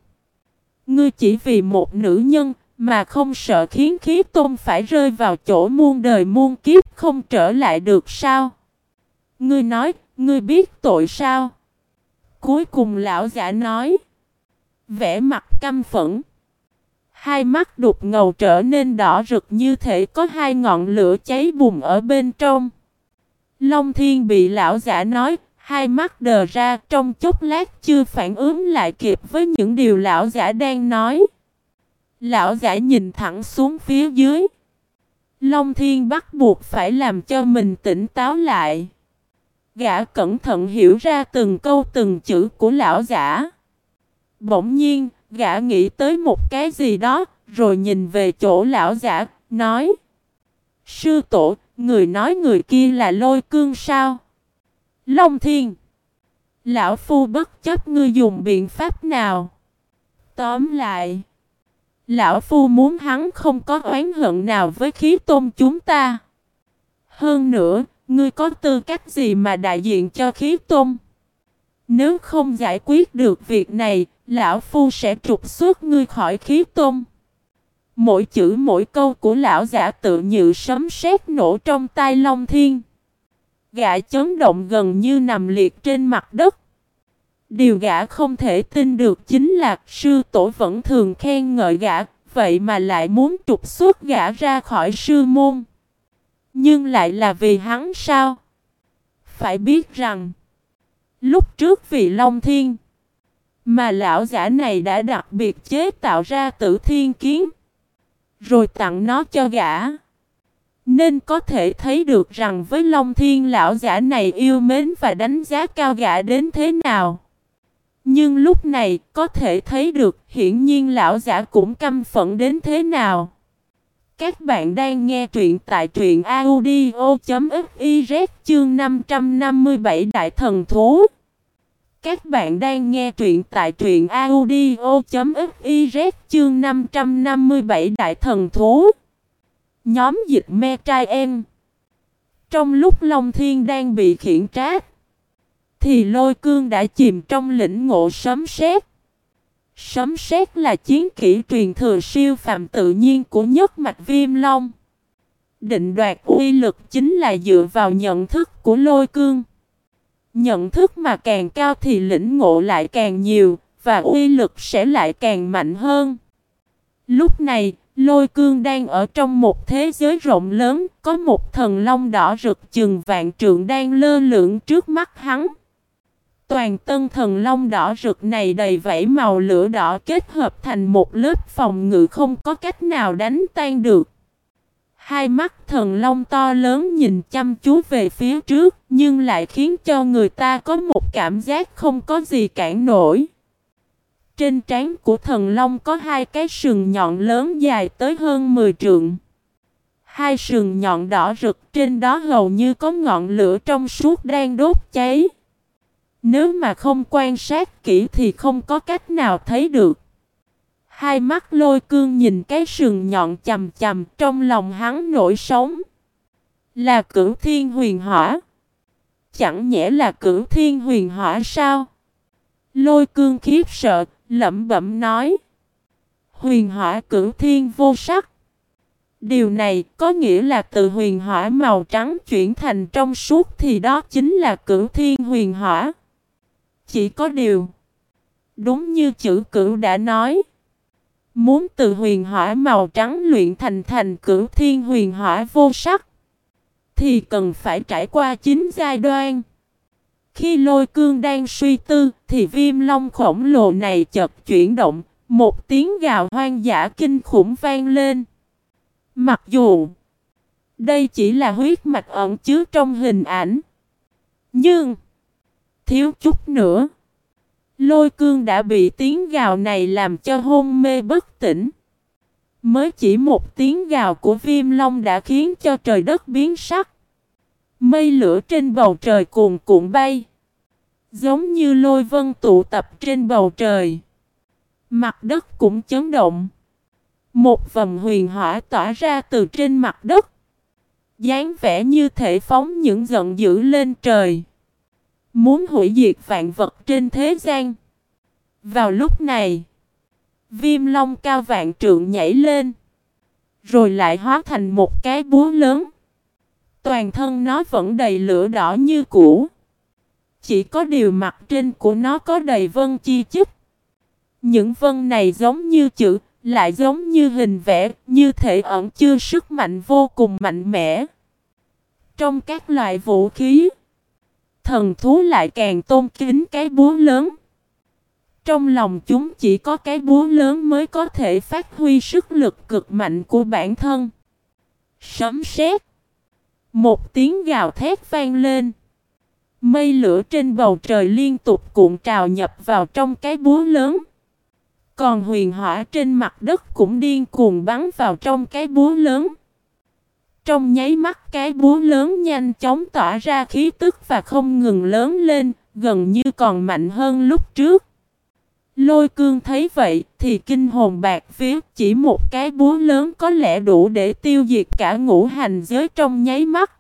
Ngươi chỉ vì một nữ nhân mà không sợ khiến khí tôn phải rơi vào chỗ muôn đời muôn kiếp không trở lại được sao? Ngươi nói, ngươi biết tội sao? Cuối cùng lão giả nói. vẻ mặt căm phẫn. Hai mắt đục ngầu trở nên đỏ rực như thể có hai ngọn lửa cháy bùng ở bên trong. Long thiên bị lão giả nói, hai mắt đờ ra trong chốc lát chưa phản ứng lại kịp với những điều lão giả đang nói. Lão giả nhìn thẳng xuống phía dưới. Long thiên bắt buộc phải làm cho mình tỉnh táo lại. Gã cẩn thận hiểu ra từng câu từng chữ của lão giả. Bỗng nhiên, gã nghĩ tới một cái gì đó, rồi nhìn về chỗ lão giả, nói. Sư tổ, người nói người kia là lôi cương sao? Long thiên. Lão phu bất chấp ngươi dùng biện pháp nào. Tóm lại, Lão Phu muốn hắn không có oán hận nào với khí tôn chúng ta. Hơn nữa, ngươi có tư cách gì mà đại diện cho khí tôn? Nếu không giải quyết được việc này, Lão Phu sẽ trục xuất ngươi khỏi khí tôn. Mỗi chữ mỗi câu của lão giả tự như sấm sét nổ trong tai Long Thiên. Gã chấn động gần như nằm liệt trên mặt đất. Điều gã không thể tin được chính là sư tổ vẫn thường khen ngợi gã, vậy mà lại muốn trục xuất gã ra khỏi sư môn. Nhưng lại là vì hắn sao? Phải biết rằng, lúc trước vì Long Thiên, mà lão giả này đã đặc biệt chế tạo ra tử thiên kiến, rồi tặng nó cho gã. Nên có thể thấy được rằng với Long Thiên lão giả này yêu mến và đánh giá cao gã đến thế nào. Nhưng lúc này có thể thấy được hiển nhiên lão giả cũng căm phẫn đến thế nào. Các bạn đang nghe truyện tại truyện audio.fiz chương 557 Đại Thần Thú. Các bạn đang nghe truyện tại truyện audio.fiz chương 557 Đại Thần Thú. Nhóm dịch me trai em. Trong lúc Long Thiên đang bị khiển trách, thì lôi cương đã chìm trong lĩnh ngộ sấm sét. Sấm sét là chiến kỹ truyền thừa siêu phạm tự nhiên của nhất mạch viêm long. Định đoạt uy lực chính là dựa vào nhận thức của lôi cương. Nhận thức mà càng cao thì lĩnh ngộ lại càng nhiều, và uy lực sẽ lại càng mạnh hơn. Lúc này, lôi cương đang ở trong một thế giới rộng lớn, có một thần long đỏ rực chừng vạn trượng đang lơ lửng trước mắt hắn. Toàn tân thần long đỏ rực này đầy vảy màu lửa đỏ kết hợp thành một lớp phòng ngự không có cách nào đánh tan được. Hai mắt thần long to lớn nhìn chăm chú về phía trước, nhưng lại khiến cho người ta có một cảm giác không có gì cản nổi. Trên trán của thần long có hai cái sừng nhọn lớn dài tới hơn 10 trượng. Hai sừng nhọn đỏ rực trên đó hầu như có ngọn lửa trong suốt đang đốt cháy. Nếu mà không quan sát kỹ thì không có cách nào thấy được. Hai mắt lôi cương nhìn cái sừng nhọn chầm chầm trong lòng hắn nổi sống. Là cửu thiên huyền hỏa. Chẳng nhẽ là cửu thiên huyền hỏa sao? Lôi cương khiếp sợ, lẩm bẩm nói. Huyền hỏa cửu thiên vô sắc. Điều này có nghĩa là từ huyền hỏa màu trắng chuyển thành trong suốt thì đó chính là cửu thiên huyền hỏa. Chỉ có điều. Đúng như chữ cửu đã nói. Muốn từ huyền hỏa màu trắng luyện thành thành cửu thiên huyền hỏa vô sắc. Thì cần phải trải qua chín giai đoạn. Khi lôi cương đang suy tư, thì viêm long khổng lồ này chợt chuyển động. Một tiếng gào hoang dã kinh khủng vang lên. Mặc dù đây chỉ là huyết mạch ẩn chứa trong hình ảnh. Nhưng Thiếu chút nữa. Lôi cương đã bị tiếng gào này làm cho hôn mê bất tỉnh. Mới chỉ một tiếng gào của viêm long đã khiến cho trời đất biến sắc. Mây lửa trên bầu trời cuồn cuộn bay. Giống như lôi vân tụ tập trên bầu trời. Mặt đất cũng chấn động. Một vầm huyền hỏa tỏa ra từ trên mặt đất. dáng vẻ như thể phóng những giận dữ lên trời. Muốn hủy diệt vạn vật trên thế gian. Vào lúc này, viêm long cao vạn trượng nhảy lên. Rồi lại hóa thành một cái búa lớn. Toàn thân nó vẫn đầy lửa đỏ như cũ. Chỉ có điều mặt trên của nó có đầy vân chi chích. Những vân này giống như chữ, lại giống như hình vẽ, như thể ẩn chưa sức mạnh vô cùng mạnh mẽ. Trong các loại vũ khí, thần thú lại càng tôn kính cái búa lớn. Trong lòng chúng chỉ có cái búa lớn mới có thể phát huy sức lực cực mạnh của bản thân. Sấm sét. Một tiếng gào thét vang lên. Mây lửa trên bầu trời liên tục cuộn trào nhập vào trong cái búa lớn. Còn huyền hỏa trên mặt đất cũng điên cuồng bắn vào trong cái búa lớn. Trong nháy mắt cái búa lớn nhanh chóng tỏa ra khí tức và không ngừng lớn lên, gần như còn mạnh hơn lúc trước. Lôi cương thấy vậy thì kinh hồn bạc phía chỉ một cái búa lớn có lẽ đủ để tiêu diệt cả ngũ hành giới trong nháy mắt.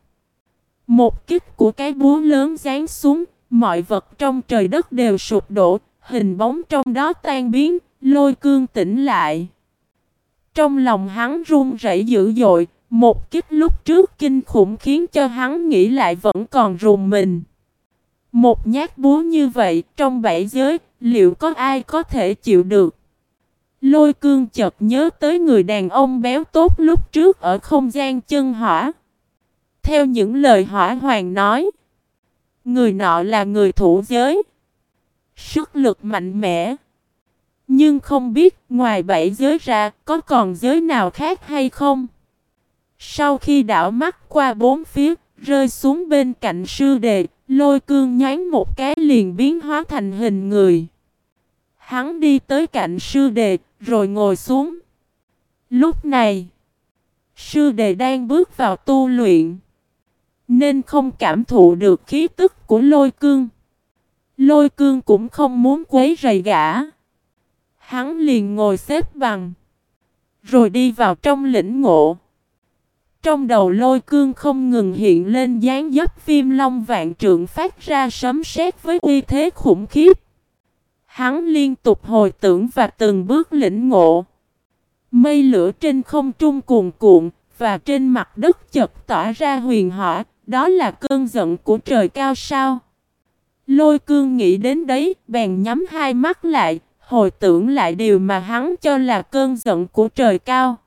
Một kích của cái búa lớn giáng xuống, mọi vật trong trời đất đều sụp đổ, hình bóng trong đó tan biến, lôi cương tỉnh lại. Trong lòng hắn run rẩy dữ dội, một kích lúc trước kinh khủng khiến cho hắn nghĩ lại vẫn còn rùng mình. Một nhát búa như vậy trong bảy giới, liệu có ai có thể chịu được? Lôi cương chợt nhớ tới người đàn ông béo tốt lúc trước ở không gian chân hỏa. Theo những lời hỏa hoàng nói, người nọ là người thủ giới. Sức lực mạnh mẽ. Nhưng không biết ngoài bảy giới ra có còn giới nào khác hay không? Sau khi đảo mắt qua bốn phía, rơi xuống bên cạnh sư đệ, lôi cương nhánh một cái liền biến hóa thành hình người. Hắn đi tới cạnh sư đệ, rồi ngồi xuống. Lúc này, sư đệ đang bước vào tu luyện, nên không cảm thụ được khí tức của lôi cương. Lôi cương cũng không muốn quấy rầy gã. Hắn liền ngồi xếp bằng, rồi đi vào trong lĩnh ngộ. Trong đầu lôi cương không ngừng hiện lên dáng dấp phim long vạn trượng phát ra sấm sét với uy thế khủng khiếp. Hắn liên tục hồi tưởng và từng bước lĩnh ngộ. Mây lửa trên không trung cuồn cuộn và trên mặt đất chật tỏa ra huyền hỏa, đó là cơn giận của trời cao sao. Lôi cương nghĩ đến đấy, bèn nhắm hai mắt lại, hồi tưởng lại điều mà hắn cho là cơn giận của trời cao.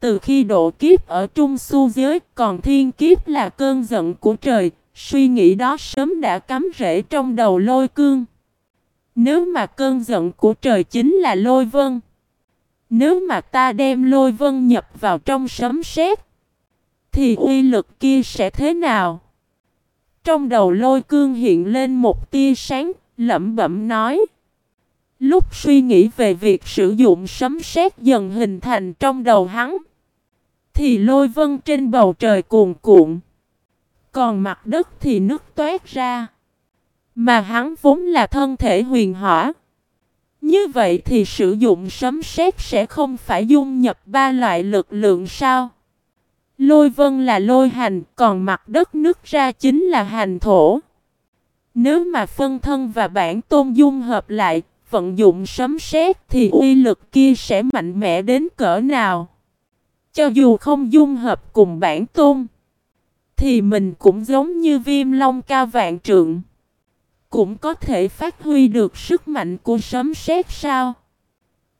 Từ khi độ kiếp ở trung su giới, còn thiên kiếp là cơn giận của trời, suy nghĩ đó sớm đã cắm rễ trong đầu lôi cương. Nếu mà cơn giận của trời chính là lôi vân, nếu mà ta đem lôi vân nhập vào trong sấm sét, thì uy lực kia sẽ thế nào? Trong đầu lôi cương hiện lên một tia sáng, lẩm bẩm nói. Lúc suy nghĩ về việc sử dụng sấm sét dần hình thành trong đầu hắn, thì lôi vân trên bầu trời cuồn cuộn. Còn mặt đất thì nước toát ra. Mà hắn vốn là thân thể huyền hỏa. Như vậy thì sử dụng sấm sét sẽ không phải dung nhập ba loại lực lượng sao? Lôi vân là lôi hành, còn mặt đất nước ra chính là hành thổ. Nếu mà phân thân và bản tôn dung hợp lại, vận dụng sấm sét thì uy lực kia sẽ mạnh mẽ đến cỡ nào? Cho dù không dung hợp cùng bản tôn, thì mình cũng giống như viêm long ca vạn trượng. Cũng có thể phát huy được sức mạnh của sấm sét sao?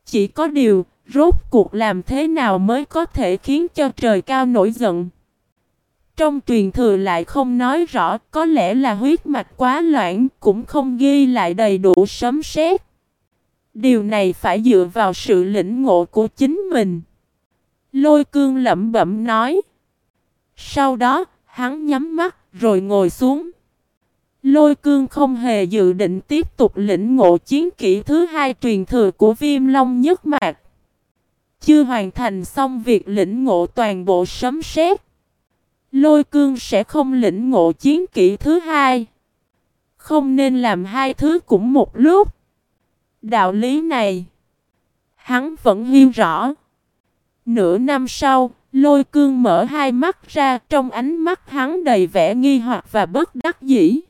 Chỉ có điều, rốt cuộc làm thế nào mới có thể khiến cho trời cao nổi giận? Trong truyền thừa lại không nói rõ, có lẽ là huyết mạch quá loãng, cũng không ghi lại đầy đủ sấm sét. Điều này phải dựa vào sự lĩnh ngộ của chính mình. Lôi cương lẩm bẩm nói. Sau đó, hắn nhắm mắt rồi ngồi xuống. Lôi cương không hề dự định tiếp tục lĩnh ngộ chiến kỹ thứ hai truyền thừa của viêm long nhất mạc. Chưa hoàn thành xong việc lĩnh ngộ toàn bộ sấm sét. Lôi cương sẽ không lĩnh ngộ chiến kỹ thứ hai. Không nên làm hai thứ cũng một lúc. Đạo lý này, hắn vẫn hiểu rõ. Nửa năm sau, lôi cương mở hai mắt ra trong ánh mắt hắn đầy vẻ nghi hoặc và bất đắc dĩ.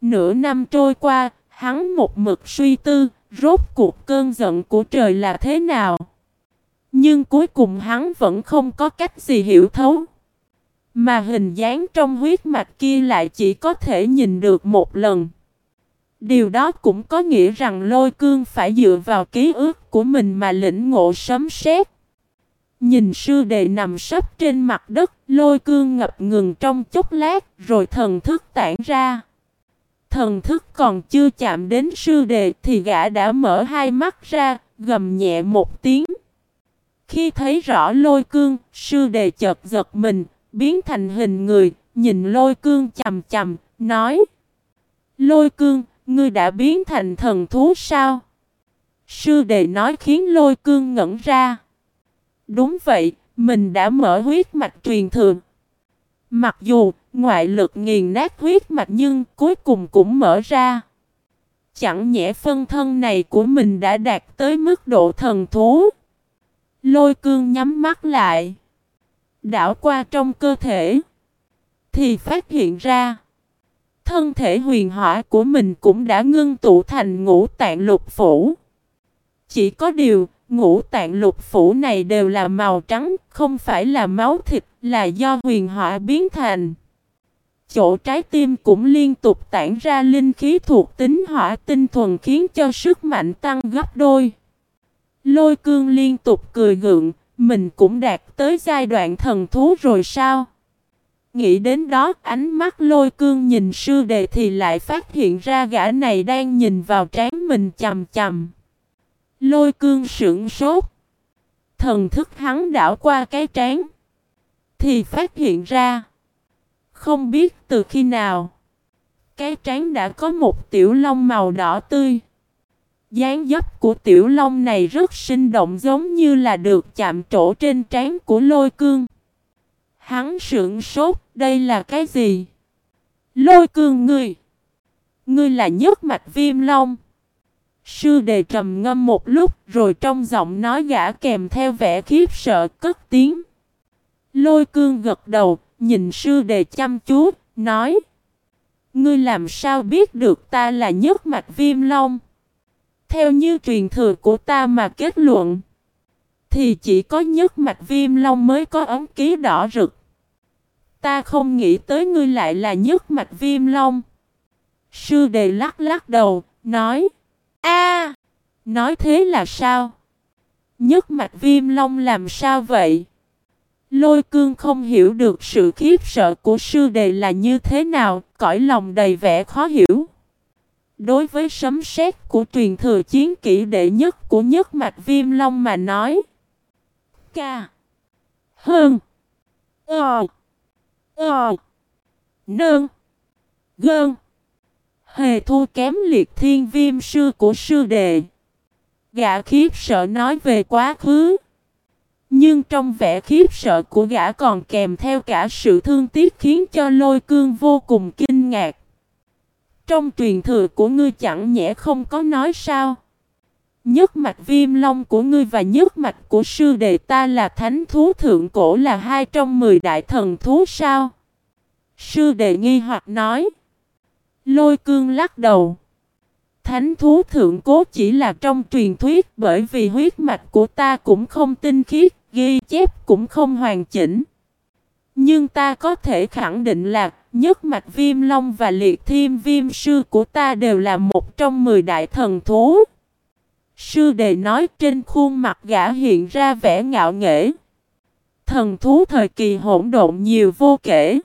Nửa năm trôi qua, hắn một mực suy tư, rốt cuộc cơn giận của trời là thế nào. Nhưng cuối cùng hắn vẫn không có cách gì hiểu thấu. Mà hình dáng trong huyết mạch kia lại chỉ có thể nhìn được một lần. Điều đó cũng có nghĩa rằng lôi cương phải dựa vào ký ức của mình mà lĩnh ngộ sấm sét. Nhìn sư đệ nằm sấp trên mặt đất, lôi cương ngập ngừng trong chốc lát, rồi thần thức tản ra. Thần thức còn chưa chạm đến sư đệ thì gã đã mở hai mắt ra, gầm nhẹ một tiếng. Khi thấy rõ lôi cương, sư đệ chợt giật mình, biến thành hình người, nhìn lôi cương chầm chầm, nói Lôi cương, ngươi đã biến thành thần thú sao? Sư đệ nói khiến lôi cương ngẩn ra. Đúng vậy, mình đã mở huyết mạch truyền thường. Mặc dù ngoại lực nghiền nát huyết mạch nhưng cuối cùng cũng mở ra. Chẳng nhẽ phân thân này của mình đã đạt tới mức độ thần thú. Lôi cương nhắm mắt lại. Đảo qua trong cơ thể. Thì phát hiện ra. Thân thể huyền hỏa của mình cũng đã ngưng tụ thành ngũ tạng lục phủ. Chỉ có điều, ngũ tạng lục phủ này đều là màu trắng, không phải là máu thịt, là do huyền hỏa biến thành. Chỗ trái tim cũng liên tục tản ra linh khí thuộc tính hỏa tinh thuần khiến cho sức mạnh tăng gấp đôi. Lôi cương liên tục cười gượng, mình cũng đạt tới giai đoạn thần thú rồi sao? Nghĩ đến đó, ánh mắt lôi cương nhìn sư đệ thì lại phát hiện ra gã này đang nhìn vào trán mình chầm chầm. Lôi cương sững sốt. Thần thức hắn đảo qua cái trán. Thì phát hiện ra. Không biết từ khi nào. Cái trán đã có một tiểu lông màu đỏ tươi. dáng dấp của tiểu long này rất sinh động giống như là được chạm trổ trên trán của lôi cương. Hắn sững sốt, đây là cái gì? Lôi cương ngươi. Ngươi là nhất mạch viêm long. Sư đề trầm ngâm một lúc rồi trong giọng nói gã kèm theo vẻ khiếp sợ cất tiếng. Lôi cương gật đầu, nhìn sư đề chăm chú, nói. Ngươi làm sao biết được ta là nhất mạch viêm long? Theo như truyền thừa của ta mà kết luận, thì chỉ có nhất mạch viêm long mới có ấm ký đỏ rực. Ta không nghĩ tới ngươi lại là nhất mạch viêm long. Sư đề lắc lắc đầu, nói. A, nói thế là sao? Nhất mạch viêm long làm sao vậy? Lôi cương không hiểu được sự khiếp sợ của sư đề là như thế nào, cõi lòng đầy vẻ khó hiểu. Đối với sấm sét của truyền thừa chiến kỹ đệ nhất của nhất mạch viêm long mà nói. Ca. Hơn. Ờ. Ờ. Nương. Gơn. Hề thua kém liệt thiên viêm sư của sư đệ. Gã khiếp sợ nói về quá khứ. Nhưng trong vẻ khiếp sợ của gã còn kèm theo cả sự thương tiếc khiến cho lôi cương vô cùng kinh ngạc. Trong truyền thừa của ngươi chẳng nhẽ không có nói sao. Nhất mạch viêm long của ngươi và nhất mạch của sư đệ ta là thánh thú thượng cổ là hai trong mười đại thần thú sao? Sư đệ nghi hoặc nói. Lôi cương lắc đầu. Thánh thú thượng cố chỉ là trong truyền thuyết bởi vì huyết mạch của ta cũng không tinh khiết, ghi chép cũng không hoàn chỉnh. Nhưng ta có thể khẳng định là nhất mạch viêm long và liệt thiêm viêm sư của ta đều là một trong mười đại thần thú. Sư đề nói trên khuôn mặt gã hiện ra vẻ ngạo nghễ. Thần thú thời kỳ hỗn độn nhiều vô kể.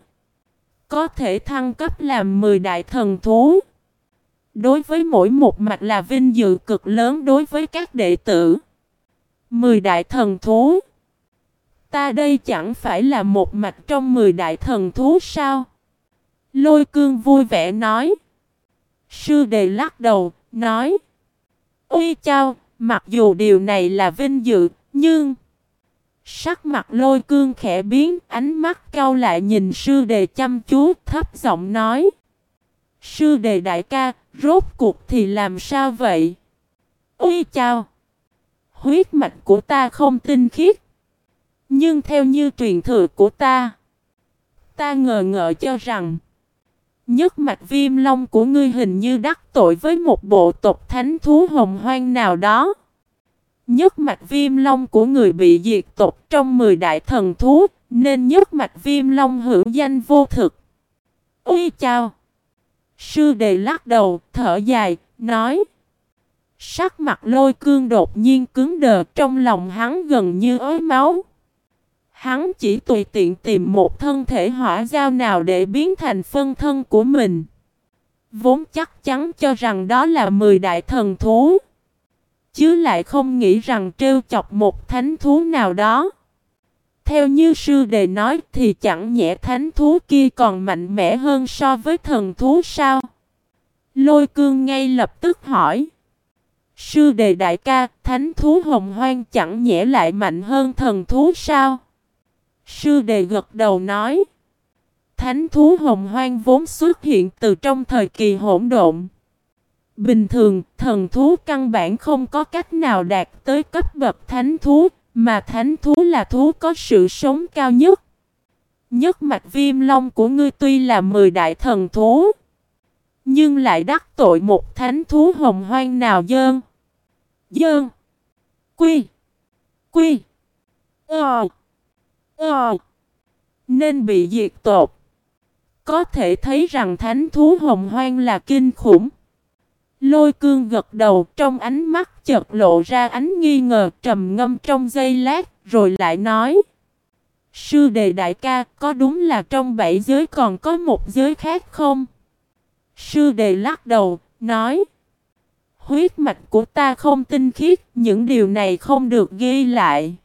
Có thể thăng cấp làm 10 đại thần thú. Đối với mỗi một mạch là vinh dự cực lớn đối với các đệ tử. 10 đại thần thú. Ta đây chẳng phải là một mạch trong 10 đại thần thú sao? Lôi cương vui vẻ nói. Sư đề lắc đầu, nói. Ôi chao, mặc dù điều này là vinh dự, nhưng... Sắc mặt lôi cương khẽ biến, ánh mắt cau lại nhìn sư đề chăm chú, thấp giọng nói. Sư đề đại ca, rốt cuộc thì làm sao vậy? Ui chào! Huyết mạch của ta không tinh khiết. Nhưng theo như truyền thừa của ta, ta ngờ ngợ cho rằng Nhất mạch viêm long của ngươi hình như đắc tội với một bộ tộc thánh thú hồng hoang nào đó. Nhất mạch viêm long của người bị diệt tộc trong 10 đại thần thú, nên nhất mạch viêm long hữu danh vô thực. Ui chào! Sư đề lắc đầu, thở dài, nói. Sắc mặt lôi cương đột nhiên cứng đờ trong lòng hắn gần như ối máu. Hắn chỉ tùy tiện tìm một thân thể hỏa giao nào để biến thành phân thân của mình. Vốn chắc chắn cho rằng đó là 10 đại thần thú. Chứ lại không nghĩ rằng trêu chọc một thánh thú nào đó. Theo như sư đề nói thì chẳng nhẽ thánh thú kia còn mạnh mẽ hơn so với thần thú sao? Lôi cương ngay lập tức hỏi. Sư đề đại ca, thánh thú hồng hoang chẳng nhẽ lại mạnh hơn thần thú sao? Sư đề gật đầu nói. Thánh thú hồng hoang vốn xuất hiện từ trong thời kỳ hỗn độn. Bình thường, thần thú căn bản không có cách nào đạt tới cấp bậc thánh thú, mà thánh thú là thú có sự sống cao nhất. Nhất mạch viêm long của ngươi tuy là 10 đại thần thú, nhưng lại đắc tội một thánh thú hồng hoang nào dơn. Dơn. Quy. Quy. Ờ. Ờ. Nên bị diệt tột. Có thể thấy rằng thánh thú hồng hoang là kinh khủng. Lôi cương gật đầu trong ánh mắt chợt lộ ra ánh nghi ngờ trầm ngâm trong giây lát rồi lại nói. Sư đề đại ca có đúng là trong bảy giới còn có một giới khác không? Sư đề lắc đầu, nói. Huyết mạch của ta không tinh khiết, những điều này không được ghi lại.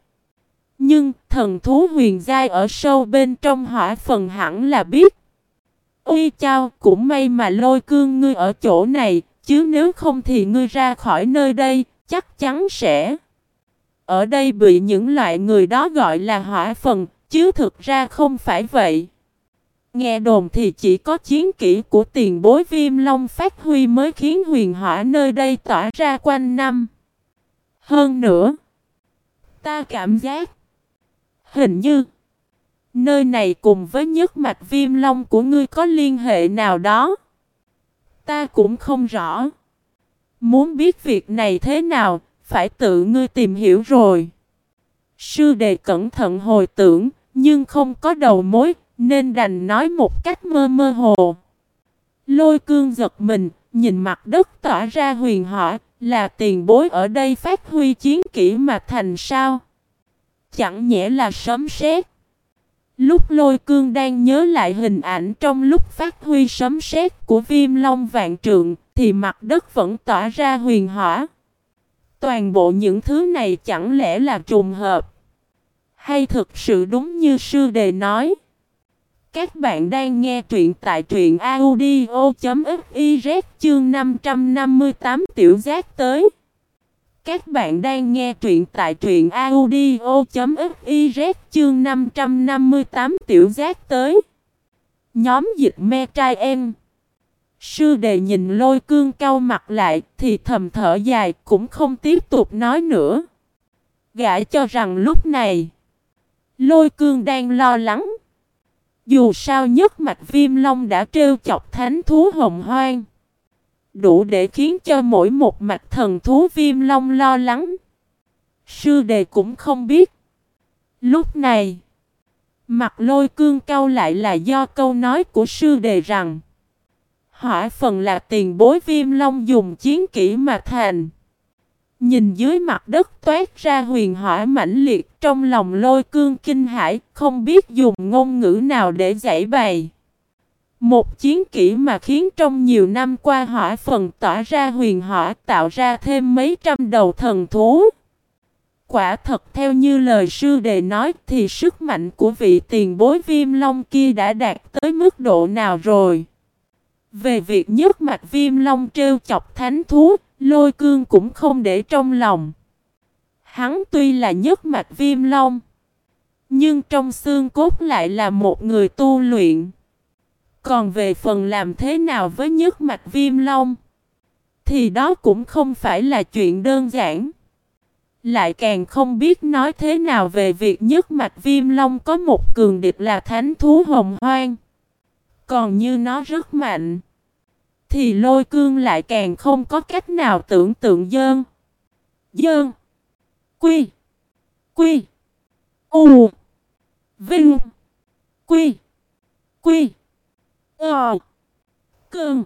Nhưng thần thú huyền giai ở sâu bên trong hỏa phần hẳn là biết. ôi chao, cũng may mà lôi cương ngươi ở chỗ này, chứ nếu không thì ngươi ra khỏi nơi đây, chắc chắn sẽ. Ở đây bị những loại người đó gọi là hỏa phần, chứ thực ra không phải vậy. Nghe đồn thì chỉ có chiến kỹ của tiền bối viêm long phát huy mới khiến huyền hỏa nơi đây tỏa ra quanh năm. Hơn nữa, ta cảm giác, hình như, nơi này cùng với nhất mạch viêm long của ngươi có liên hệ nào đó. Ta cũng không rõ. Muốn biết việc này thế nào, phải tự ngươi tìm hiểu rồi. Sư đề cẩn thận hồi tưởng, nhưng không có đầu mối, nên đành nói một cách mơ mơ hồ. Lôi cương giật mình, nhìn mặt đất tỏa ra huyền hỏa, là tiền bối ở đây phát huy chiến kỹ mà thành sao? Chẳng nhẽ là sấm sét. Lúc lôi cương đang nhớ lại hình ảnh trong lúc phát huy sấm sét của viêm long vạn trượng, thì mặt đất vẫn tỏa ra huyền hỏa. Toàn bộ những thứ này chẳng lẽ là trùng hợp? Hay thực sự đúng như sư đề nói? Các bạn đang nghe truyện tại truyện audio.fiz chương 558 tiểu giác tới. Các bạn đang nghe truyện tại truyện audio.fiz chương 558 tiểu giác tới. Nhóm dịch me trai em. Sư đề nhìn lôi cương cau mặt lại thì thầm thở dài, cũng không tiếp tục nói nữa. Gã cho rằng lúc này, lôi cương đang lo lắng. Dù sao nhất mạch viêm long đã trêu chọc thánh thú hồng hoang. Đủ để khiến cho mỗi một mặt thần thú viêm long lo lắng. Sư đề cũng không biết. Lúc này, mặt lôi cương cao lại là do câu nói của sư đề rằng Hỏa phần là tiền bối viêm long dùng chiến kỹ mà thành. Nhìn dưới mặt đất toát ra huyền hỏa mãnh liệt trong lòng lôi cương kinh hải, không biết dùng ngôn ngữ nào để giải bày. Một chiến kỹ mà khiến trong nhiều năm qua hỏa phần tỏa ra huyền hỏa tạo ra thêm mấy trăm đầu thần thú. Quả thật theo như lời sư đề nói thì sức mạnh của vị tiền bối viêm long kia đã đạt tới mức độ nào rồi. Về việc nhất mặt viêm long trêu chọc thánh thú, lôi cương cũng không để trong lòng. Hắn tuy là nhất mặt viêm long, nhưng trong xương cốt lại là một người tu luyện. Còn về phần làm thế nào với nhất mạch viêm long, thì đó cũng không phải là chuyện đơn giản. Lại càng không biết nói thế nào về việc nhất mạch viêm long có một cường địch là thánh thú hồng hoang. Còn như nó rất mạnh thì lôi cương lại càng không có cách nào tưởng tượng dơn. Dơn. Quy. Quy. U. Vinh. Quy. Quy. Ờ. Cương.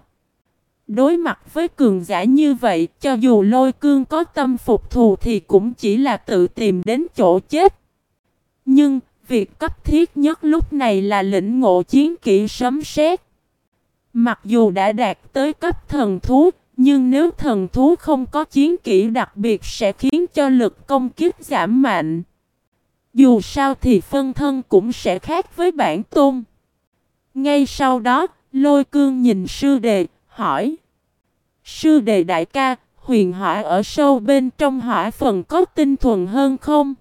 Đối mặt với cường giả như vậy, cho dù lôi cương có tâm phục thù thì cũng chỉ là tự tìm đến chỗ chết. Nhưng, việc cấp thiết nhất lúc này là lĩnh ngộ chiến kỹ sấm sét. Mặc dù đã đạt tới cấp thần thú, nhưng nếu thần thú không có chiến kỹ đặc biệt sẽ khiến cho lực công kích giảm mạnh. Dù sao thì phân thân cũng sẽ khác với bản tôn. Ngay sau đó, lôi cương nhìn sư đệ hỏi. Sư đệ đại ca, huyền hỏa ở sâu bên trong hỏa phần có tinh thuần hơn không?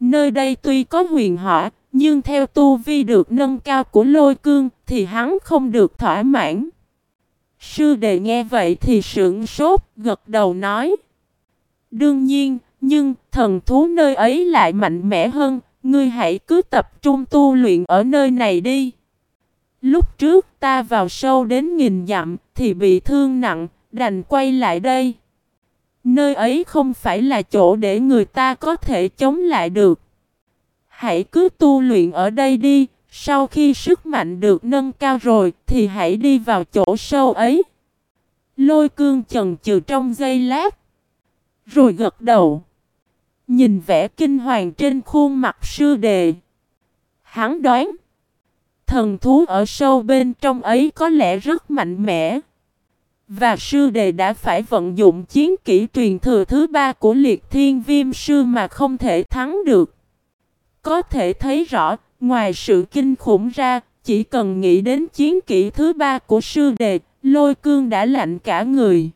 Nơi đây tuy có huyền hỏa, nhưng theo tu vi được nâng cao của lôi cương thì hắn không được thỏa mãn. Sư đệ nghe vậy thì sững sốt, gật đầu nói. Đương nhiên, nhưng thần thú nơi ấy lại mạnh mẽ hơn, ngươi hãy cứ tập trung tu luyện ở nơi này đi. Lúc trước ta vào sâu đến nghìn dặm thì bị thương nặng, đành quay lại đây. Nơi ấy không phải là chỗ để người ta có thể chống lại được. Hãy cứ tu luyện ở đây đi, sau khi sức mạnh được nâng cao rồi thì hãy đi vào chỗ sâu ấy. Lôi cương chần chừ trong giây lát. Rồi gật đầu. Nhìn vẻ kinh hoàng trên khuôn mặt sư đề. Hắn đoán. Thần thú ở sâu bên trong ấy có lẽ rất mạnh mẽ. Và sư đề đã phải vận dụng chiến kỹ truyền thừa thứ ba của liệt thiên viêm sư mà không thể thắng được. Có thể thấy rõ, ngoài sự kinh khủng ra, chỉ cần nghĩ đến chiến kỹ thứ ba của sư đề, lôi cương đã lạnh cả người.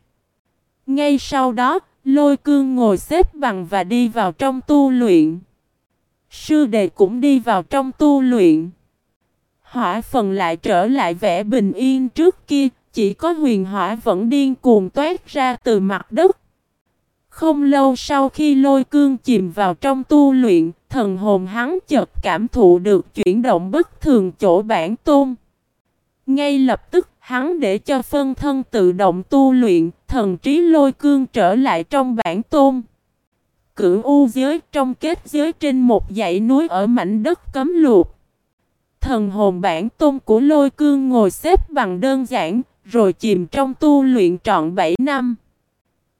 Ngay sau đó, lôi cương ngồi xếp bằng và đi vào trong tu luyện. Sư đề cũng đi vào trong tu luyện. Hỏa phần lại trở lại vẻ bình yên trước kia, chỉ có huyền hỏa vẫn điên cuồng toát ra từ mặt đất. Không lâu sau khi lôi cương chìm vào trong tu luyện, thần hồn hắn chợt cảm thụ được chuyển động bất thường chỗ bản tôn. Ngay lập tức hắn để cho phân thân tự động tu luyện, thần trí lôi cương trở lại trong bản tôn. Cửu u giới trong kết giới trên một dãy núi ở mảnh đất cấm luộc. Thần hồn bản tôn của lôi cương ngồi xếp bằng đơn giản, rồi chìm trong tu luyện trọn 7 năm.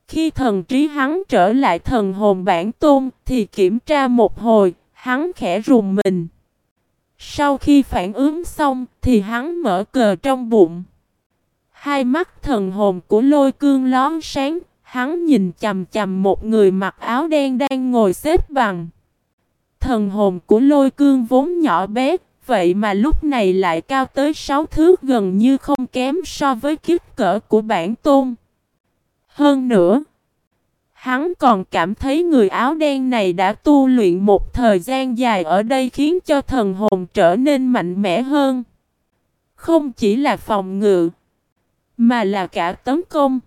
Khi thần trí hắn trở lại thần hồn bản tôn thì kiểm tra một hồi, hắn khẽ rùng mình. Sau khi phản ứng xong thì hắn mở cờ trong bụng. Hai mắt thần hồn của lôi cương lón sáng, hắn nhìn chầm chầm một người mặc áo đen đang ngồi xếp bằng. Thần hồn của lôi cương vốn nhỏ bé, vậy mà lúc này lại cao tới sáu thước gần như không kém so với kích cỡ của bản tôn. Hơn nữa, hắn còn cảm thấy người áo đen này đã tu luyện một thời gian dài ở đây khiến cho thần hồn trở nên mạnh mẽ hơn. Không chỉ là phòng ngự, mà là cả tấn công.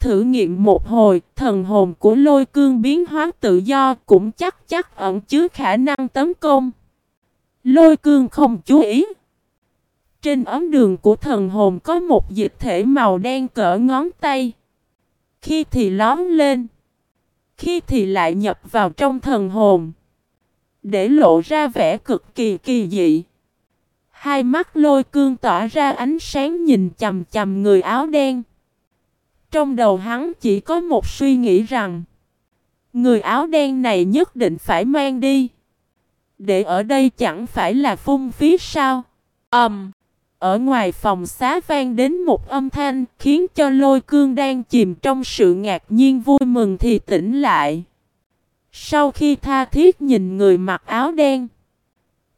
Thử nghiệm một hồi, thần hồn của lôi cương biến hóa tự do cũng chắc chắc ẩn chứa khả năng tấn công. Lôi cương không chú ý. Trên ấm đường của thần hồn có một dịch thể màu đen cỡ ngón tay. Khi thì lóm lên. Khi thì lại nhập vào trong thần hồn. Để lộ ra vẻ cực kỳ kỳ dị. Hai mắt lôi cương tỏa ra ánh sáng nhìn chầm chầm người áo đen. Trong đầu hắn chỉ có một suy nghĩ rằng. Người áo đen này nhất định phải mang đi. Để ở đây chẳng phải là phung phí sao? Ầm. Um, ở ngoài phòng xá vang đến một âm thanh khiến cho lôi cương đang chìm trong sự ngạc nhiên vui mừng thì tỉnh lại. Sau khi tha thiết nhìn người mặc áo đen,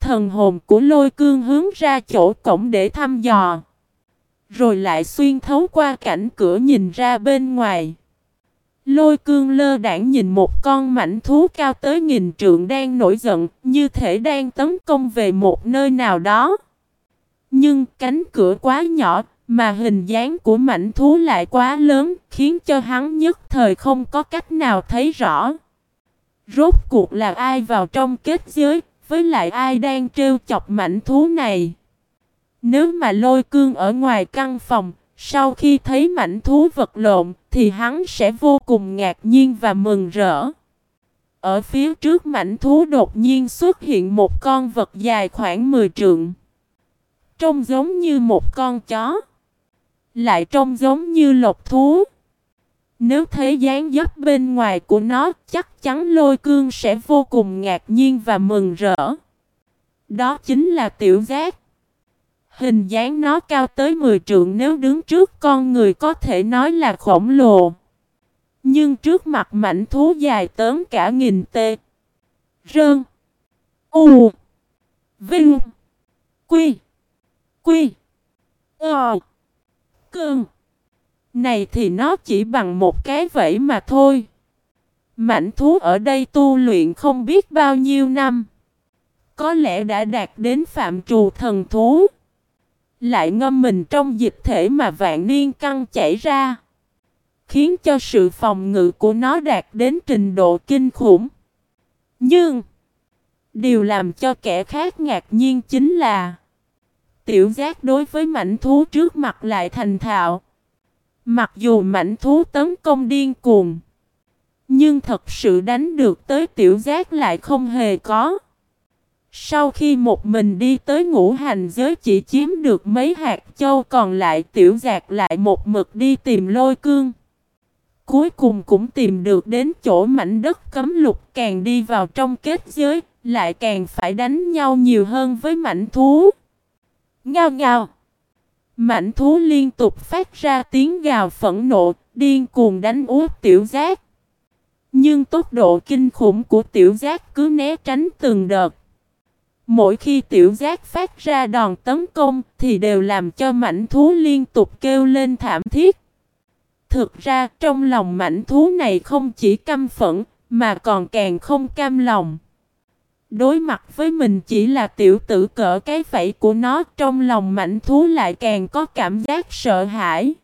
thần hồn của lôi cương hướng ra chỗ cổng để thăm dò. Rồi lại xuyên thấu qua cảnh cửa nhìn ra bên ngoài. Lôi cương lơ đảng nhìn một con mảnh thú cao tới nghìn trượng đang nổi giận, như thể đang tấn công về một nơi nào đó. Nhưng cánh cửa quá nhỏ, mà hình dáng của mảnh thú lại quá lớn, khiến cho hắn nhất thời không có cách nào thấy rõ. Rốt cuộc là ai vào trong kết giới, với lại ai đang trêu chọc mảnh thú này. Nếu mà lôi cương ở ngoài căn phòng, sau khi thấy mảnh thú vật lộn, thì hắn sẽ vô cùng ngạc nhiên và mừng rỡ. Ở phía trước mảnh thú đột nhiên xuất hiện một con vật dài khoảng 10 trượng. Trông giống như một con chó. Lại trông giống như lộc thú. Nếu thấy dáng dấp bên ngoài của nó, chắc chắn lôi cương sẽ vô cùng ngạc nhiên và mừng rỡ. Đó chính là tiểu giác. Hình dáng nó cao tới 10 trượng nếu đứng trước, con người có thể nói là khổng lồ. Nhưng trước mặt mảnh thú dài tớm cả nghìn tê. Rơn. U. Vinh. Quy. Quy. Ờ. Cơn. Này thì nó chỉ bằng một cái vẫy mà thôi. Mảnh thú ở đây tu luyện không biết bao nhiêu năm. Có lẽ đã đạt đến phạm trù thần thú. Lại ngâm mình trong dịch thể mà vạn niên căng chảy ra. Khiến cho sự phòng ngự của nó đạt đến trình độ kinh khủng. Nhưng, điều làm cho kẻ khác ngạc nhiên chính là Tiểu giác đối với mảnh thú trước mặt lại thành thạo. Mặc dù mảnh thú tấn công điên cuồng, nhưng thật sự đánh được tới tiểu giác lại không hề có. Sau khi một mình đi tới ngũ hành giới chỉ chiếm được mấy hạt châu còn lại tiểu giác lại một mực đi tìm lôi cương. Cuối cùng cũng tìm được đến chỗ mảnh đất cấm lục càng đi vào trong kết giới, lại càng phải đánh nhau nhiều hơn với mảnh thú. Ngao ngao! Mảnh thú liên tục phát ra tiếng gào phẫn nộ, điên cuồng đánh úp tiểu giác. Nhưng tốc độ kinh khủng của tiểu giác cứ né tránh từng đợt. Mỗi khi tiểu giác phát ra đòn tấn công thì đều làm cho mảnh thú liên tục kêu lên thảm thiết. Thực ra, trong lòng mảnh thú này không chỉ căm phẫn, mà còn càng không cam lòng. Đối mặt với mình chỉ là tiểu tử cỡ cái phẩy của nó, trong lòng mảnh thú lại càng có cảm giác sợ hãi.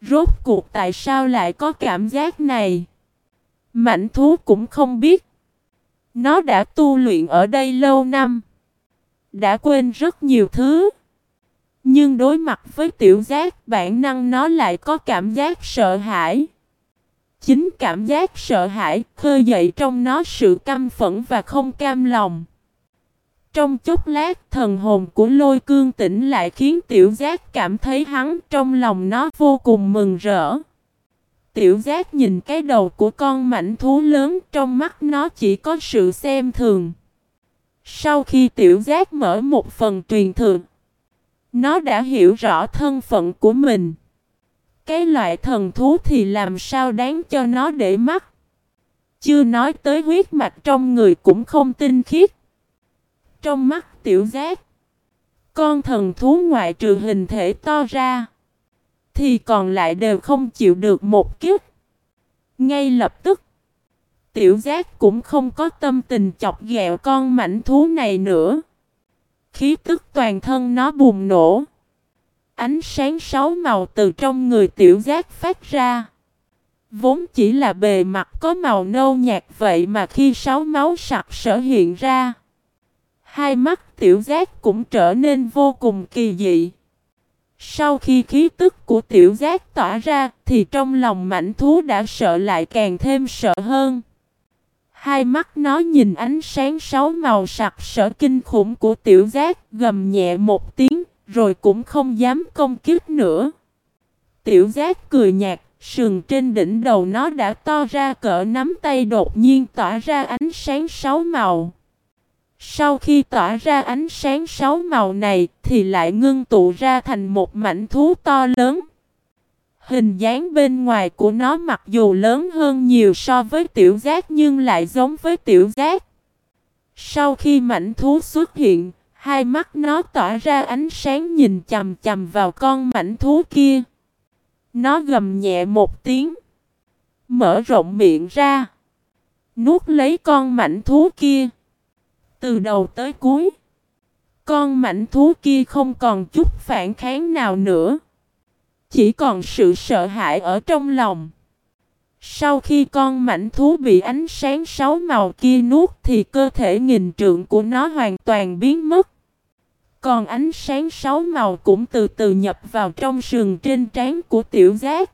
Rốt cuộc tại sao lại có cảm giác này? Mảnh thú cũng không biết. Nó đã tu luyện ở đây lâu năm. Đã quên rất nhiều thứ. Nhưng đối mặt với tiểu giác, bản năng nó lại có cảm giác sợ hãi. Chính cảm giác sợ hãi khơi dậy trong nó sự căm phẫn và không cam lòng. Trong chốc lát, thần hồn của lôi cương tỉnh lại khiến tiểu giác cảm thấy hắn trong lòng nó vô cùng mừng rỡ. Tiểu giác nhìn cái đầu của con mảnh thú lớn trong mắt nó chỉ có sự xem thường. Sau khi tiểu giác mở một phần truyền thượng, nó đã hiểu rõ thân phận của mình. Cái loại thần thú thì làm sao đáng cho nó để mắt. Chưa nói tới huyết mạch trong người cũng không tinh khiết. Trong mắt tiểu giác, con thần thú ngoại trừ hình thể to ra, thì còn lại đều không chịu được một kiếp. Ngay lập tức, tiểu giác cũng không có tâm tình chọc ghẹo con mảnh thú này nữa. Khí tức toàn thân nó bùng nổ. Ánh sáng sáu màu từ trong người tiểu giác phát ra. Vốn chỉ là bề mặt có màu nâu nhạt vậy mà khi sáu máu sặc sở hiện ra. Hai mắt tiểu giác cũng trở nên vô cùng kỳ dị. Sau khi khí tức của tiểu giác tỏa ra thì trong lòng mảnh thú đã sợ lại càng thêm sợ hơn. Hai mắt nó nhìn ánh sáng sáu màu sặc sở kinh khủng của tiểu giác gầm nhẹ một tiếng rồi cũng không dám công kích nữa. Tiểu giác cười nhạt, sừng trên đỉnh đầu nó đã to ra cỡ nắm tay đột nhiên tỏa ra ánh sáng sáu màu. Sau khi tỏa ra ánh sáng sáu màu này thì lại ngưng tụ ra thành một mảnh thú to lớn. Hình dáng bên ngoài của nó mặc dù lớn hơn nhiều so với tiểu giác nhưng lại giống với tiểu giác. Sau khi mảnh thú xuất hiện, Hai mắt nó tỏa ra ánh sáng nhìn chầm chầm vào con mảnh thú kia. Nó gầm nhẹ một tiếng. Mở rộng miệng ra. Nuốt lấy con mảnh thú kia. Từ đầu tới cuối. Con mảnh thú kia không còn chút phản kháng nào nữa. Chỉ còn sự sợ hãi ở trong lòng. Sau khi con mảnh thú bị ánh sáng sáu màu kia nuốt thì cơ thể nghìn trượng của nó hoàn toàn biến mất. Còn ánh sáng sáu màu cũng từ từ nhập vào trong sườn trên trán của tiểu giác.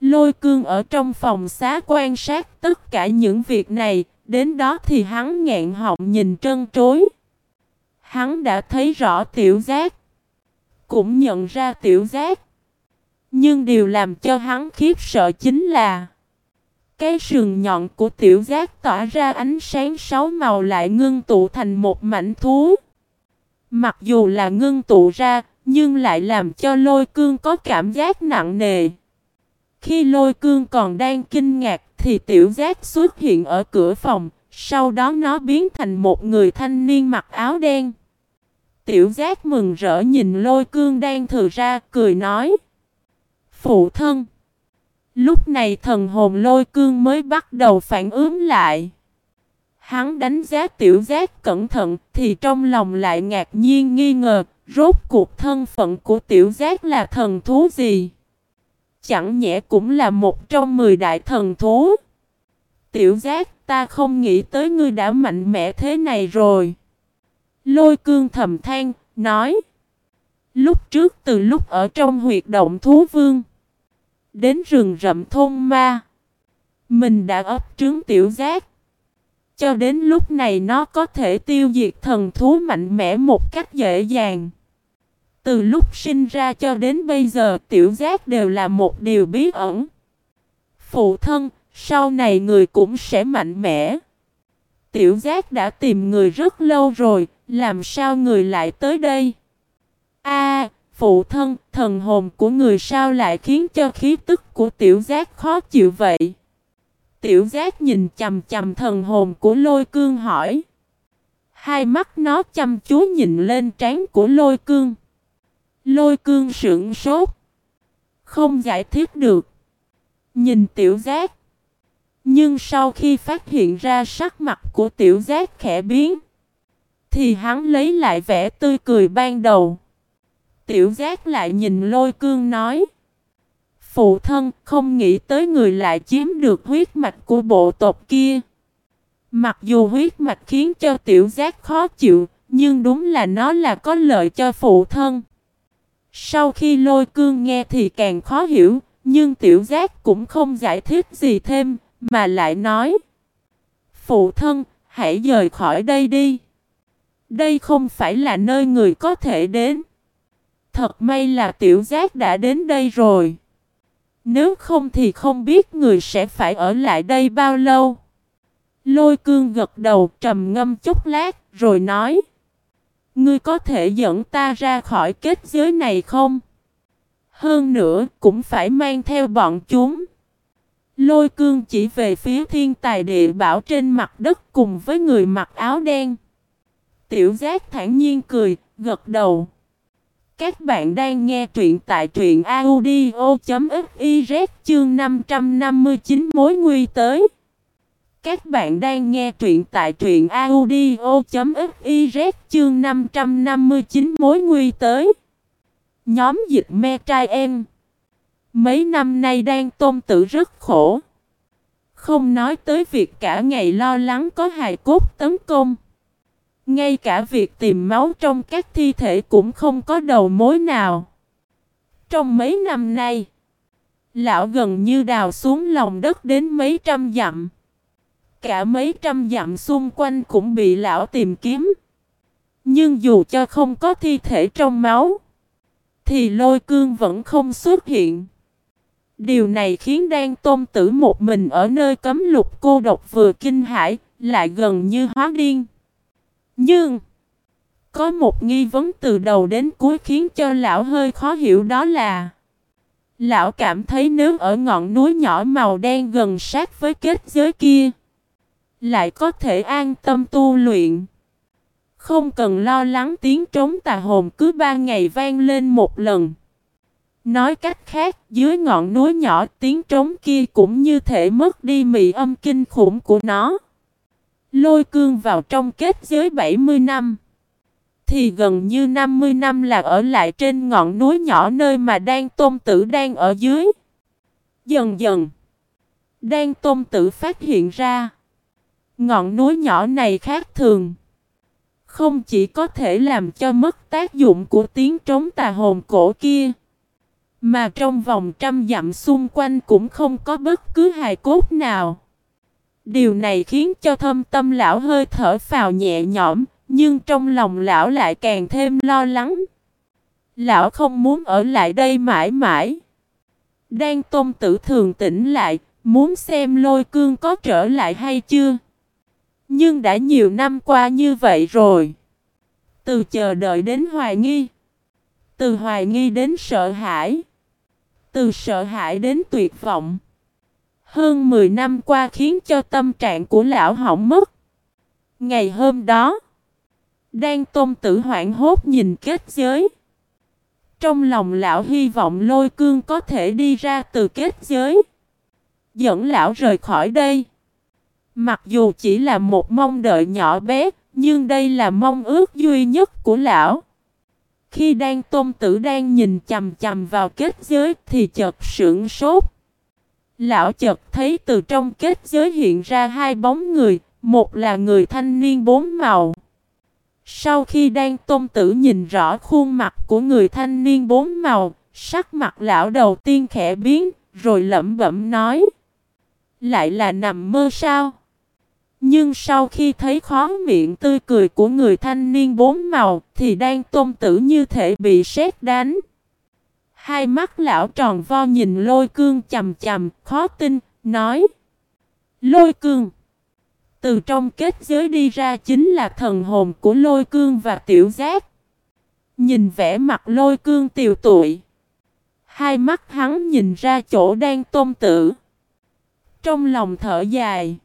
Lôi cương ở trong phòng xá quan sát tất cả những việc này, đến đó thì hắn ngẹn họng nhìn trân trối. Hắn đã thấy rõ tiểu giác, cũng nhận ra tiểu giác. Nhưng điều làm cho hắn khiếp sợ chính là Cái sườn nhọn của tiểu giác tỏa ra ánh sáng sáu màu lại ngưng tụ thành một mảnh thú Mặc dù là ngưng tụ ra, nhưng lại làm cho lôi cương có cảm giác nặng nề. Khi lôi cương còn đang kinh ngạc thì tiểu giác xuất hiện ở cửa phòng, sau đó nó biến thành một người thanh niên mặc áo đen. Tiểu giác mừng rỡ nhìn lôi cương đang thừa ra, cười nói. Phụ thân. Lúc này thần hồn lôi cương mới bắt đầu phản ứng lại. hắn đánh giá tiểu giác cẩn thận thì trong lòng lại ngạc nhiên nghi ngờ, rốt cuộc thân phận của tiểu giác là thần thú gì? Chẳng nhẽ cũng là một trong mười đại thần thú. Tiểu giác ta không nghĩ tới ngươi đã mạnh mẽ thế này rồi. Lôi cương thầm than, nói. Lúc trước từ lúc ở trong huyệt động thú vương. Đến rừng rậm thôn ma. Mình đã ấp trứng tiểu giác. Cho đến lúc này nó có thể tiêu diệt thần thú mạnh mẽ một cách dễ dàng. Từ lúc sinh ra cho đến bây giờ tiểu giác đều là một điều bí ẩn. Phụ thân, sau này người cũng sẽ mạnh mẽ. Tiểu giác đã tìm người rất lâu rồi, làm sao người lại tới đây? A, phụ thân, thần hồn của người sao lại khiến cho khí tức của tiểu giác khó chịu vậy? Tiểu giác nhìn chầm chầm thần hồn của lôi cương hỏi. Hai mắt nó chăm chú nhìn lên trán của lôi cương. Lôi cương sững sốt. Không giải thích được. Nhìn tiểu giác. Nhưng sau khi phát hiện ra sắc mặt của tiểu giác khẽ biến. Thì hắn lấy lại vẻ tươi cười ban đầu. Tiểu giác lại nhìn lôi cương nói. Phụ thân không nghĩ tới người lại chiếm được huyết mạch của bộ tộc kia. Mặc dù huyết mạch khiến cho tiểu giác khó chịu, nhưng đúng là nó là có lợi cho phụ thân. Sau khi lôi cương nghe thì càng khó hiểu, nhưng tiểu giác cũng không giải thích gì thêm, mà lại nói. Phụ thân, hãy rời khỏi đây đi. Đây không phải là nơi người có thể đến. Thật may là tiểu giác đã đến đây rồi. Nếu không thì không biết người sẽ phải ở lại đây bao lâu. Lôi cương gật đầu trầm ngâm chút lát rồi nói. Ngươi có thể dẫn ta ra khỏi kết giới này không? Hơn nữa cũng phải mang theo bọn chúng. Lôi cương chỉ về phía thiên tài địa bảo trên mặt đất cùng với người mặc áo đen. Tiểu giác thản nhiên cười, gật đầu. Các bạn đang nghe truyện tại truyện audio.fiz chương 559 mối nguy tới. Các bạn đang nghe truyện tại truyện audio.fiz chương 559 mối nguy tới. Nhóm dịch me trai em. Mấy năm nay đang tôn tử rất khổ. Không nói tới việc cả ngày lo lắng có hài cốt tấn công. Ngay cả việc tìm máu trong các thi thể cũng không có đầu mối nào. Trong mấy năm nay, lão gần như đào xuống lòng đất đến mấy trăm dặm. Cả mấy trăm dặm xung quanh cũng bị lão tìm kiếm. Nhưng dù cho không có thi thể trong máu, thì lôi cương vẫn không xuất hiện. Điều này khiến đang tôn tử một mình ở nơi cấm lục cô độc vừa kinh hãi, lại gần như hóa điên. Nhưng, có một nghi vấn từ đầu đến cuối khiến cho lão hơi khó hiểu đó là Lão cảm thấy nếu ở ngọn núi nhỏ màu đen gần sát với kết giới kia lại có thể an tâm tu luyện Không cần lo lắng tiếng trống tà hồn cứ ba ngày vang lên một lần Nói cách khác, dưới ngọn núi nhỏ tiếng trống kia cũng như thể mất đi mị âm kinh khủng của nó Lôi cương vào trong kết giới 70 năm. Thì gần như 50 năm là ở lại trên ngọn núi nhỏ nơi mà đang tôn tử đang ở dưới. Dần dần. Đang tôn tử phát hiện ra. Ngọn núi nhỏ này khác thường. Không chỉ có thể làm cho mất tác dụng của tiếng trống tà hồn cổ kia. Mà trong vòng trăm dặm xung quanh cũng không có bất cứ hài cốt nào. Điều này khiến cho thâm tâm lão hơi thở phào nhẹ nhõm, nhưng trong lòng lão lại càng thêm lo lắng. Lão không muốn ở lại đây mãi mãi. Đang tôn tử thường tỉnh lại, muốn xem lôi cương có trở lại hay chưa. Nhưng đã nhiều năm qua như vậy rồi. Từ chờ đợi đến hoài nghi. Từ hoài nghi đến sợ hãi. Từ sợ hãi đến tuyệt vọng. Hơn 10 năm qua khiến cho tâm trạng của lão hỏng mất. Ngày hôm đó, đang tôn tử hoảng hốt nhìn kết giới. Trong lòng lão hy vọng lôi cương có thể đi ra từ kết giới. Dẫn lão rời khỏi đây. Mặc dù chỉ là một mong đợi nhỏ bé, nhưng đây là mong ước duy nhất của lão. Khi đang tôn tử đang nhìn chầm chầm vào kết giới thì chợt sững sốt. Lão chợt thấy từ trong kết giới hiện ra hai bóng người, một là người thanh niên bốn màu. Sau khi đang tôn tử nhìn rõ khuôn mặt của người thanh niên bốn màu, sắc mặt lão đầu tiên khẽ biến, rồi lẩm bẩm nói. Lại là nằm mơ sao? Nhưng sau khi thấy khó miệng tươi cười của người thanh niên bốn màu thì đang tôn tử như thể bị sét đánh. Hai mắt lão tròn vo nhìn lôi cương chầm chầm, khó tin, nói Lôi cương Từ trong kết giới đi ra chính là thần hồn của lôi cương và tiểu giác Nhìn vẻ mặt lôi cương tiều tụi Hai mắt hắn nhìn ra chỗ đang tôn tử Trong lòng thở dài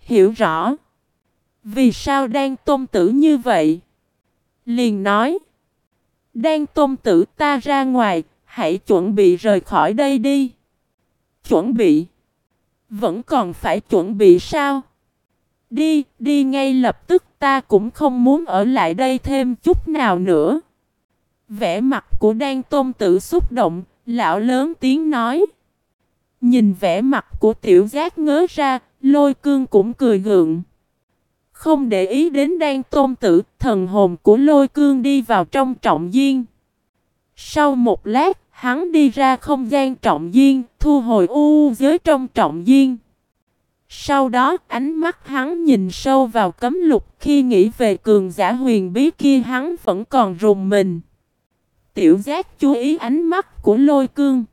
Hiểu rõ Vì sao đang tôn tử như vậy Liền nói đang tôn tử ta ra ngoài, hãy chuẩn bị rời khỏi đây đi. Chuẩn bị? Vẫn còn phải chuẩn bị sao? Đi, đi ngay lập tức ta cũng không muốn ở lại đây thêm chút nào nữa. Vẻ mặt của đan tôn tử xúc động, lão lớn tiếng nói. Nhìn vẻ mặt của tiểu giác ngớ ra, lôi cương cũng cười gượng. Không để ý đến đan tôn tử, thần hồn của lôi cương đi vào trong trọng duyên. Sau một lát, hắn đi ra không gian trọng duyên, thu hồi u giới trong trọng duyên. Sau đó, ánh mắt hắn nhìn sâu vào cấm lục khi nghĩ về cường giả huyền bí kia hắn vẫn còn rùng mình. Tiểu giác chú ý ánh mắt của lôi cương.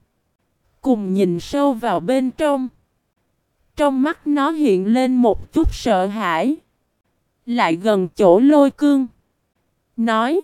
Cùng nhìn sâu vào bên trong. Trong mắt nó hiện lên một chút sợ hãi. Lại gần chỗ lôi cương. Nói.